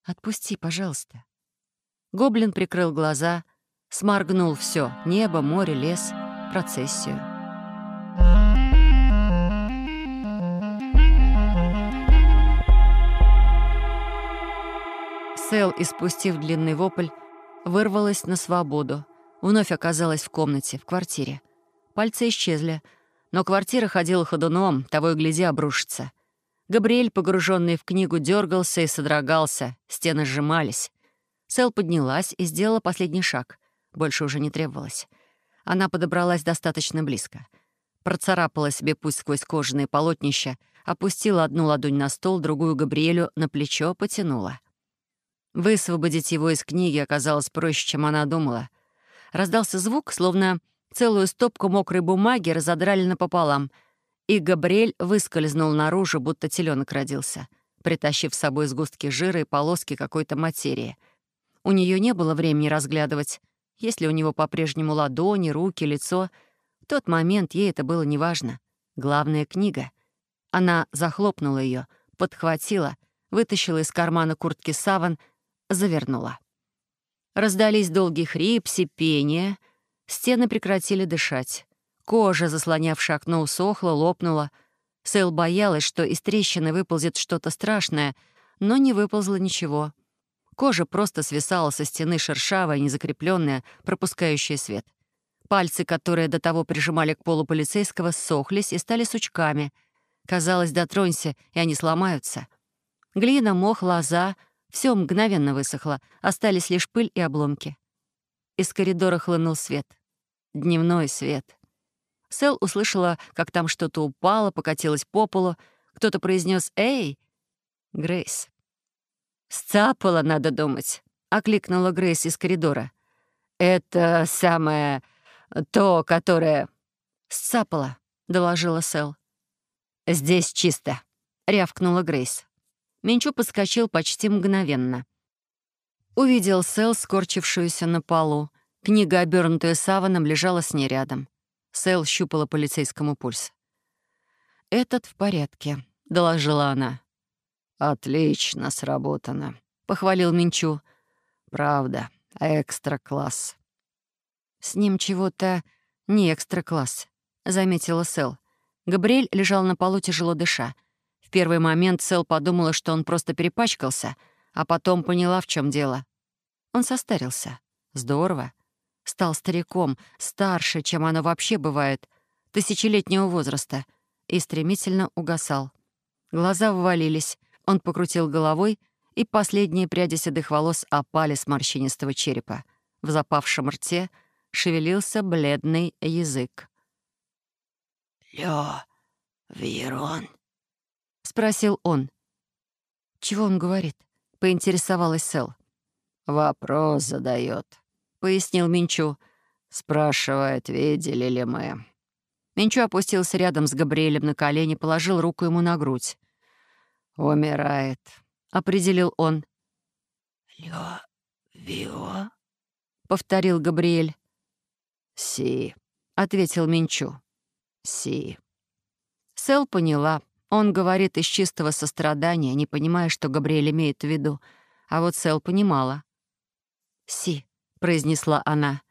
«Отпусти, пожалуйста». Гоблин прикрыл глаза, сморгнул все: небо, море, лес, процессию. Сэл, испустив длинный вопль, вырвалась на свободу. Вновь оказалась в комнате, в квартире. Пальцы исчезли, но квартира ходила ходуном, того и гляди обрушится. Габриэль, погруженный в книгу, дергался и содрогался, стены сжимались. Сэл поднялась и сделала последний шаг. Больше уже не требовалось. Она подобралась достаточно близко. Процарапала себе путь сквозь кожаные полотнища, опустила одну ладонь на стол, другую Габриэлю на плечо потянула. Высвободить его из книги оказалось проще, чем она думала. Раздался звук, словно целую стопку мокрой бумаги разодрали напополам, и Габриэль выскользнул наружу, будто теленок родился, притащив с собой сгустки жира и полоски какой-то материи. У нее не было времени разглядывать, есть ли у него по-прежнему ладони, руки, лицо. В тот момент ей это было неважно. Главная книга. Она захлопнула ее, подхватила, вытащила из кармана куртки саван — завернула. Раздались долгие хрип, сипение. Стены прекратили дышать. Кожа, заслонявшая окно, усохла, лопнула. Сэл боялась, что из трещины выползет что-то страшное, но не выползло ничего. Кожа просто свисала со стены шершавая, незакрепленная, пропускающая свет. Пальцы, которые до того прижимали к полу полицейского, сохлись и стали сучками. Казалось, дотронься, и они сломаются. Глина, мох, лоза — все мгновенно высохло, остались лишь пыль и обломки. Из коридора хлынул свет. Дневной свет. Сэл услышала, как там что-то упало, покатилось по полу. Кто-то произнес «Эй!» Грейс. «Сцапала, надо думать», — окликнула Грейс из коридора. «Это самое... то, которое...» «Сцапала», — доложила Сэл. «Здесь чисто», — рявкнула Грейс. Менчу подскочил почти мгновенно. Увидел Сэл, скорчившуюся на полу. Книга, обернутая саваном, лежала с ней рядом. Сэл щупала полицейскому пульс. «Этот в порядке», — доложила она. «Отлично сработано», — похвалил Минчу. «Правда, экстра-класс». «С ним чего-то не экстра-класс», — заметила Сэл. Габриэль лежал на полу, тяжело дыша первый момент Сэл подумала, что он просто перепачкался, а потом поняла, в чем дело. Он состарился. Здорово. Стал стариком, старше, чем оно вообще бывает, тысячелетнего возраста, и стремительно угасал. Глаза ввалились, он покрутил головой, и последние пряди седых волос опали с морщинистого черепа. В запавшем рте шевелился бледный язык. «Лё, Верон», — спросил он. «Чего он говорит?» — поинтересовалась Сэл. «Вопрос задает, пояснил Минчу. «Спрашивает, видели ли мы». Минчу опустился рядом с Габриэлем на колени, положил руку ему на грудь. «Умирает», — определил он. «Лё... Вио?» — повторил Габриэль. «Си», — ответил Минчу. «Си». Сэл поняла. Он говорит из чистого сострадания, не понимая, что Габриэль имеет в виду. А вот Сэл понимала. «Си», — произнесла она.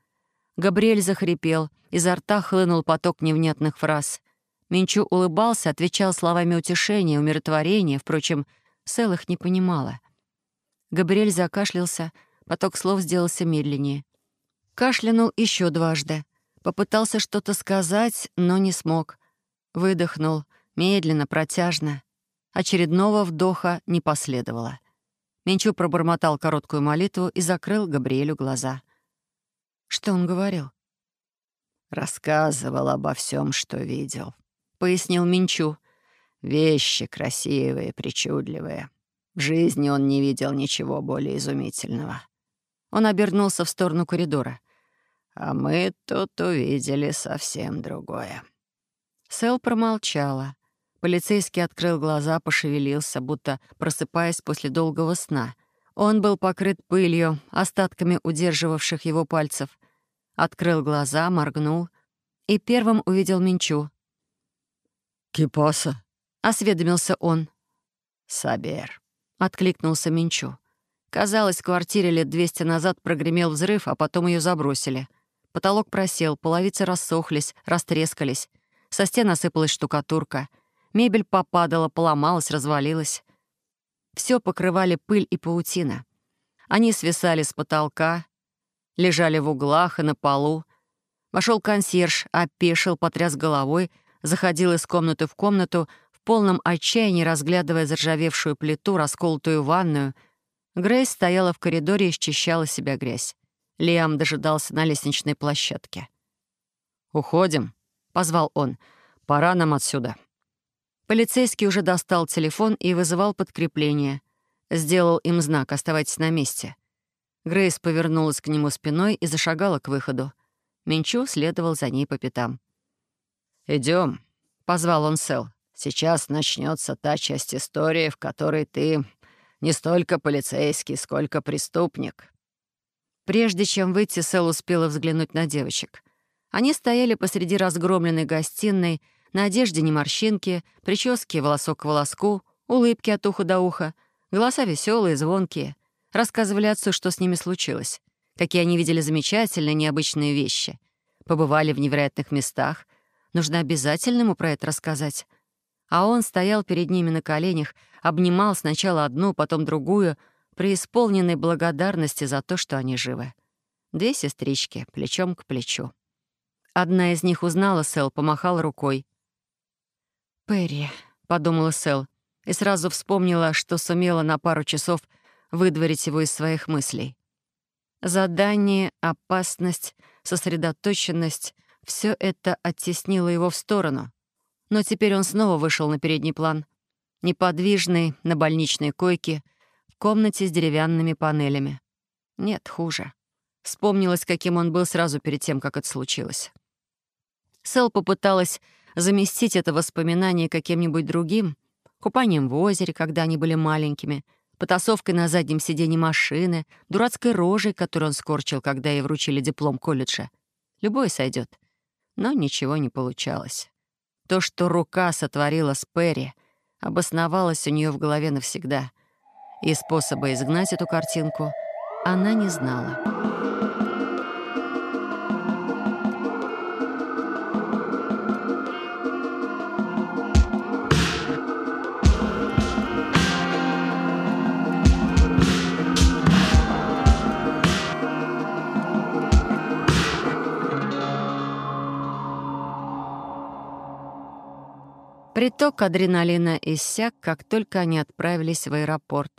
Габриэль захрипел, изо рта хлынул поток невнятных фраз. Минчу улыбался, отвечал словами утешения, умиротворения, впрочем, Сэл их не понимала. Габриэль закашлялся, поток слов сделался медленнее. Кашлянул еще дважды. Попытался что-то сказать, но не смог. Выдохнул, медленно, протяжно. Очередного вдоха не последовало. Менчу пробормотал короткую молитву и закрыл Габриэлю глаза. Что он говорил? «Рассказывал обо всем, что видел», — пояснил Минчу. «Вещи красивые, причудливые. В жизни он не видел ничего более изумительного». Он обернулся в сторону коридора. «А мы тут увидели совсем другое». Сэл промолчала. Полицейский открыл глаза, пошевелился, будто просыпаясь после долгого сна. Он был покрыт пылью, остатками удерживавших его пальцев. Открыл глаза, моргнул и первым увидел Минчу. «Кипаса?» — осведомился он. «Сабер», — откликнулся Минчу. Казалось, в квартире лет двести назад прогремел взрыв, а потом ее забросили. Потолок просел, половицы рассохлись, растрескались. Со стен осыпалась штукатурка. Мебель попадала, поломалась, развалилась. Все покрывали пыль и паутина. Они свисали с потолка, лежали в углах и на полу. Вошел консьерж, опешил, потряс головой, заходил из комнаты в комнату, в полном отчаянии разглядывая заржавевшую плиту, расколотую ванную. Грейс стояла в коридоре и счищала себя грязь. Лиам дожидался на лестничной площадке. «Уходим», — позвал он. «Пора нам отсюда». Полицейский уже достал телефон и вызывал подкрепление. Сделал им знак «Оставайтесь на месте». Грейс повернулась к нему спиной и зашагала к выходу. Минчу следовал за ней по пятам. Идем, позвал он Сэл. «Сейчас начнется та часть истории, в которой ты не столько полицейский, сколько преступник». Прежде чем выйти, Сэл успела взглянуть на девочек. Они стояли посреди разгромленной гостиной, на одежде не морщинки, прически волосок к волоску, улыбки от уха до уха, голоса веселые, звонкие рассказывали отцу, что с ними случилось, какие они видели замечательные, необычные вещи. Побывали в невероятных местах. Нужно обязательно ему про это рассказать. А он стоял перед ними на коленях, обнимал сначала одну, потом другую, преисполненной благодарности за то, что они живы. Две сестрички, плечом к плечу. Одна из них узнала Сэл, помахала рукой. «Перри», — подумала Сэл, и сразу вспомнила, что сумела на пару часов — выдворить его из своих мыслей. Задание, опасность, сосредоточенность — все это оттеснило его в сторону. Но теперь он снова вышел на передний план. Неподвижный, на больничной койке, в комнате с деревянными панелями. Нет, хуже. Вспомнилось, каким он был сразу перед тем, как это случилось. Сэл попыталась заместить это воспоминание каким-нибудь другим, купанием в озере, когда они были маленькими — потасовкой на заднем сиденье машины, дурацкой рожей, которую он скорчил, когда ей вручили диплом колледжа. Любой сойдет. Но ничего не получалось. То, что рука сотворила с Перри, обосновалось у нее в голове навсегда. И способа изгнать эту картинку она не знала. Приток адреналина иссяк, как только они отправились в аэропорт.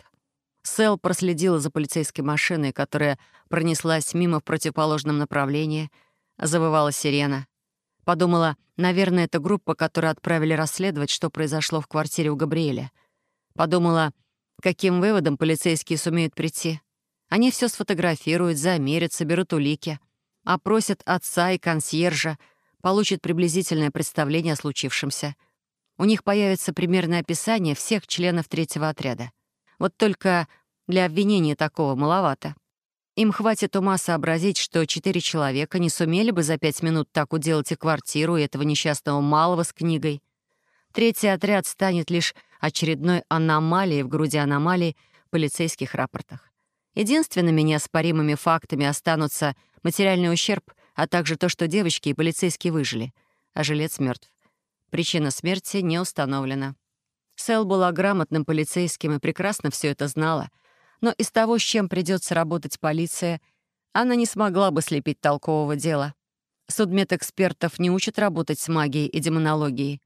Сэл проследила за полицейской машиной, которая пронеслась мимо в противоположном направлении. Завывала сирена. Подумала, наверное, это группа, которую отправили расследовать, что произошло в квартире у Габриэля. Подумала, каким выводом полицейские сумеют прийти. Они все сфотографируют, замерят, соберут улики, опросят отца и консьержа, получат приблизительное представление о случившемся — у них появится примерное описание всех членов третьего отряда. Вот только для обвинения такого маловато. Им хватит ума сообразить, что четыре человека не сумели бы за пять минут так уделать и квартиру, и этого несчастного малого с книгой. Третий отряд станет лишь очередной аномалией в груди аномалий в полицейских рапортах. Единственными неоспоримыми фактами останутся материальный ущерб, а также то, что девочки и полицейские выжили, а жилец мертв. Причина смерти не установлена. Сэл была грамотным полицейским и прекрасно все это знала, но из того, с чем придется работать полиция, она не смогла бы слепить толкового дела. Судмедэкспертов не учат работать с магией и демонологией.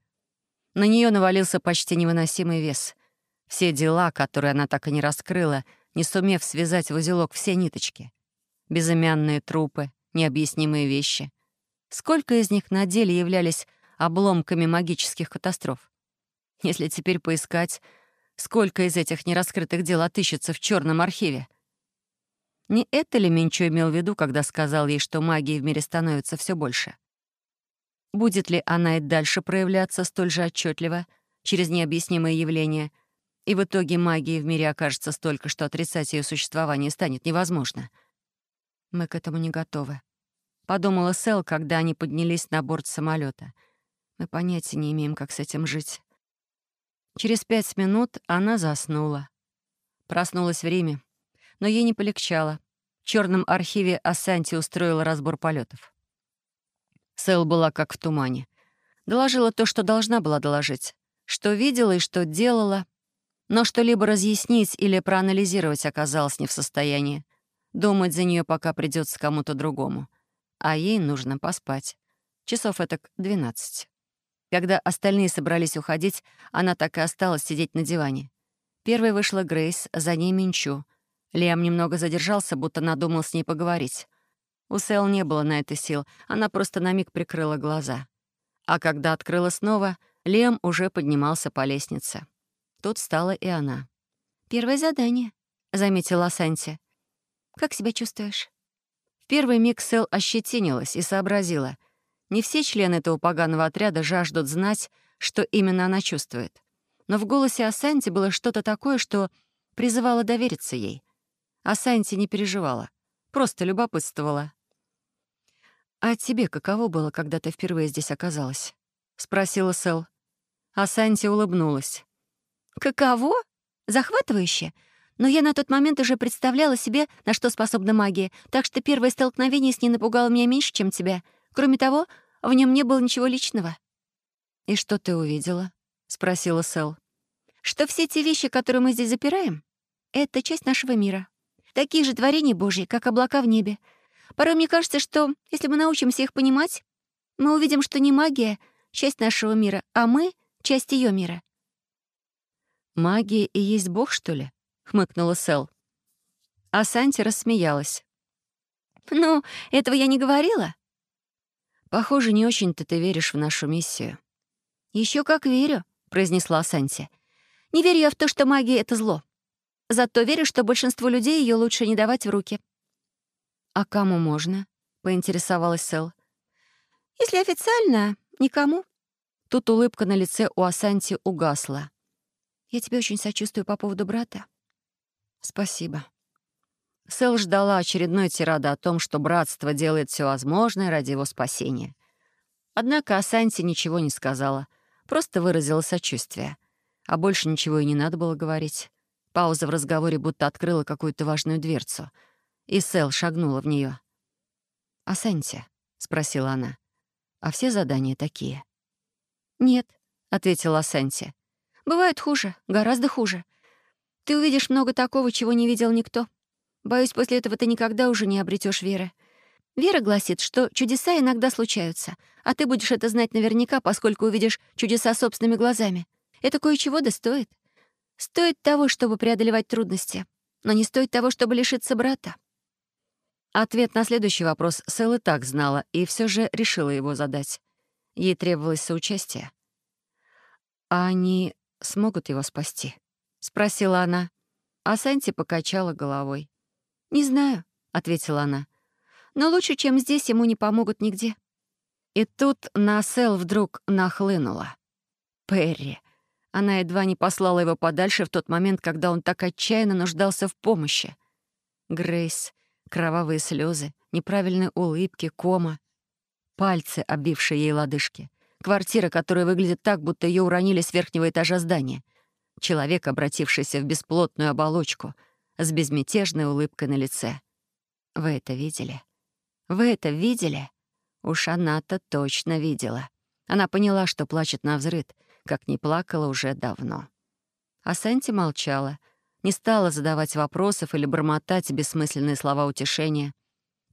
На нее навалился почти невыносимый вес. Все дела, которые она так и не раскрыла, не сумев связать в узелок все ниточки. Безымянные трупы, необъяснимые вещи. Сколько из них на деле являлись обломками магических катастроф? Если теперь поискать, сколько из этих нераскрытых дел отыщется в черном архиве? Не это ли Минчо имел в виду, когда сказал ей, что магии в мире становится все больше? Будет ли она и дальше проявляться столь же отчетливо через необъяснимые явления, и в итоге магии в мире окажется столько, что отрицать ее существование станет невозможно? Мы к этому не готовы. Подумала Сэл, когда они поднялись на борт самолета. Мы понятия не имеем, как с этим жить. Через пять минут она заснула. Проснулась в Риме, но ей не полегчало. В черном архиве Асанти устроила разбор полетов. Сэл была как в тумане. Доложила то, что должна была доложить. Что видела и что делала. Но что-либо разъяснить или проанализировать оказалось не в состоянии. Думать за нее пока придется кому-то другому. А ей нужно поспать. Часов это двенадцать. Когда остальные собрались уходить, она так и осталась сидеть на диване. Первой вышла Грейс, за ней Минчу. Лиам немного задержался, будто надумал с ней поговорить. У Сэл не было на это сил, она просто на миг прикрыла глаза. А когда открыла снова, Лиам уже поднимался по лестнице. Тут встала и она. «Первое задание», — заметила Санти. «Как себя чувствуешь?» В первый миг Сэл ощетинилась и сообразила. Не все члены этого поганого отряда жаждут знать, что именно она чувствует. Но в голосе Асанти было что-то такое, что призывало довериться ей. Асанти не переживала, просто любопытствовала. «А тебе каково было, когда ты впервые здесь оказалась?» — спросила Сэл. Асанти улыбнулась. «Каково? Захватывающе. Но я на тот момент уже представляла себе, на что способна магия, так что первое столкновение с ней напугало меня меньше, чем тебя. Кроме того, в нем не было ничего личного». «И что ты увидела?» — спросила Сэл. «Что все те вещи, которые мы здесь запираем, — это часть нашего мира. Такие же творения Божьи, как облака в небе. Порой мне кажется, что, если мы научимся их понимать, мы увидим, что не магия — часть нашего мира, а мы — часть ее мира». «Магия и есть Бог, что ли?» — хмыкнула Сэл. А Санти рассмеялась. «Ну, этого я не говорила. Похоже, не очень-то ты веришь в нашу миссию. Еще как верю, произнесла Санти. Не верю я в то, что магия — это зло. Зато верю, что большинству людей ее лучше не давать в руки. «А кому можно?» — поинтересовалась Сэл. «Если официально, никому». Тут улыбка на лице у Асанти угасла. «Я тебе очень сочувствую по поводу брата». «Спасибо», Сэл ждала очередной тирады о том, что братство делает все возможное ради его спасения. Однако Асанти ничего не сказала, просто выразила сочувствие. А больше ничего и не надо было говорить. Пауза в разговоре будто открыла какую-то важную дверцу. И Сэл шагнула в нее. «Асанти», — спросила она, — «а все задания такие?» «Нет», — ответила Асанти. «Бывает хуже, гораздо хуже. Ты увидишь много такого, чего не видел никто. Боюсь, после этого ты никогда уже не обретешь веры. Вера гласит, что чудеса иногда случаются, а ты будешь это знать наверняка, поскольку увидишь чудеса собственными глазами. Это кое-чего да стоит. Стоит того, чтобы преодолевать трудности, но не стоит того, чтобы лишиться брата. Ответ на следующий вопрос Сэл и так знала, и все же решила его задать. Ей требовалось соучастие. «А они смогут его спасти?» — спросила она. А Санти покачала головой. «Не знаю», — ответила она. «Но лучше, чем здесь, ему не помогут нигде». И тут на Сэл вдруг нахлынула. Перри. Она едва не послала его подальше в тот момент, когда он так отчаянно нуждался в помощи. Грейс, кровавые слезы, неправильные улыбки, кома, пальцы, обившие ей лодыжки, квартира, которая выглядит так, будто ее уронили с верхнего этажа здания, человек, обратившийся в бесплотную оболочку — с безмятежной улыбкой на лице. «Вы это видели? Вы это видели?» Уж она-то точно видела. Она поняла, что плачет на взрыд, как не плакала уже давно. А Сэнти молчала, не стала задавать вопросов или бормотать бессмысленные слова утешения.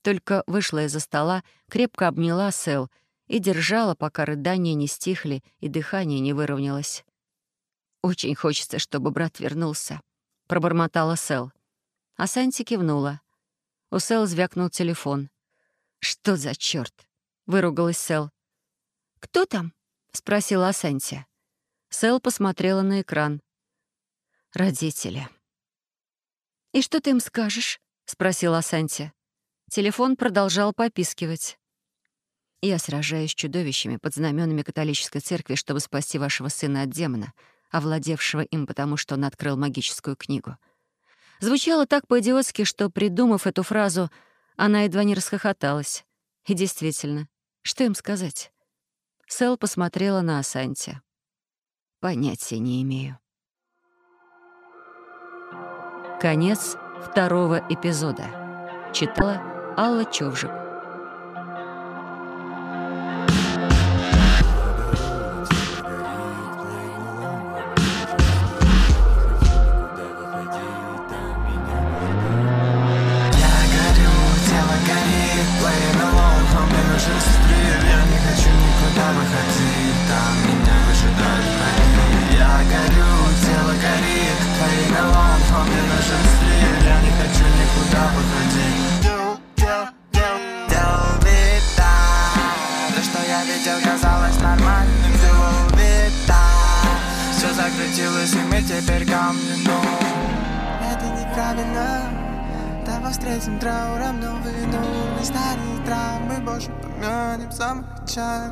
Только вышла из-за стола, крепко обняла Сэл и держала, пока рыдания не стихли и дыхание не выровнялось. «Очень хочется, чтобы брат вернулся», — пробормотала Сэл. А Санти кивнула. У Сэл звякнул телефон. «Что за черт? выругалась Сэл. «Кто там?» — спросила Асанти. Сэл посмотрела на экран. «Родители». «И что ты им скажешь?» — спросила Асанти. Телефон продолжал попискивать. «Я сражаюсь с чудовищами под знаменами католической церкви, чтобы спасти вашего сына от демона, овладевшего им потому, что он открыл магическую книгу». Звучало так по-идиотски, что, придумав эту фразу, она едва не расхохоталась. И действительно, что им сказать? Сэл посмотрела на Асанти. «Понятия не имею». Конец второго эпизода. Читала Алла Човжик. Закрутилась, и мы теперь камни, но Это неправильно Давай встретим трауром новый нур Мы старые травмы, боже, помянем самых чай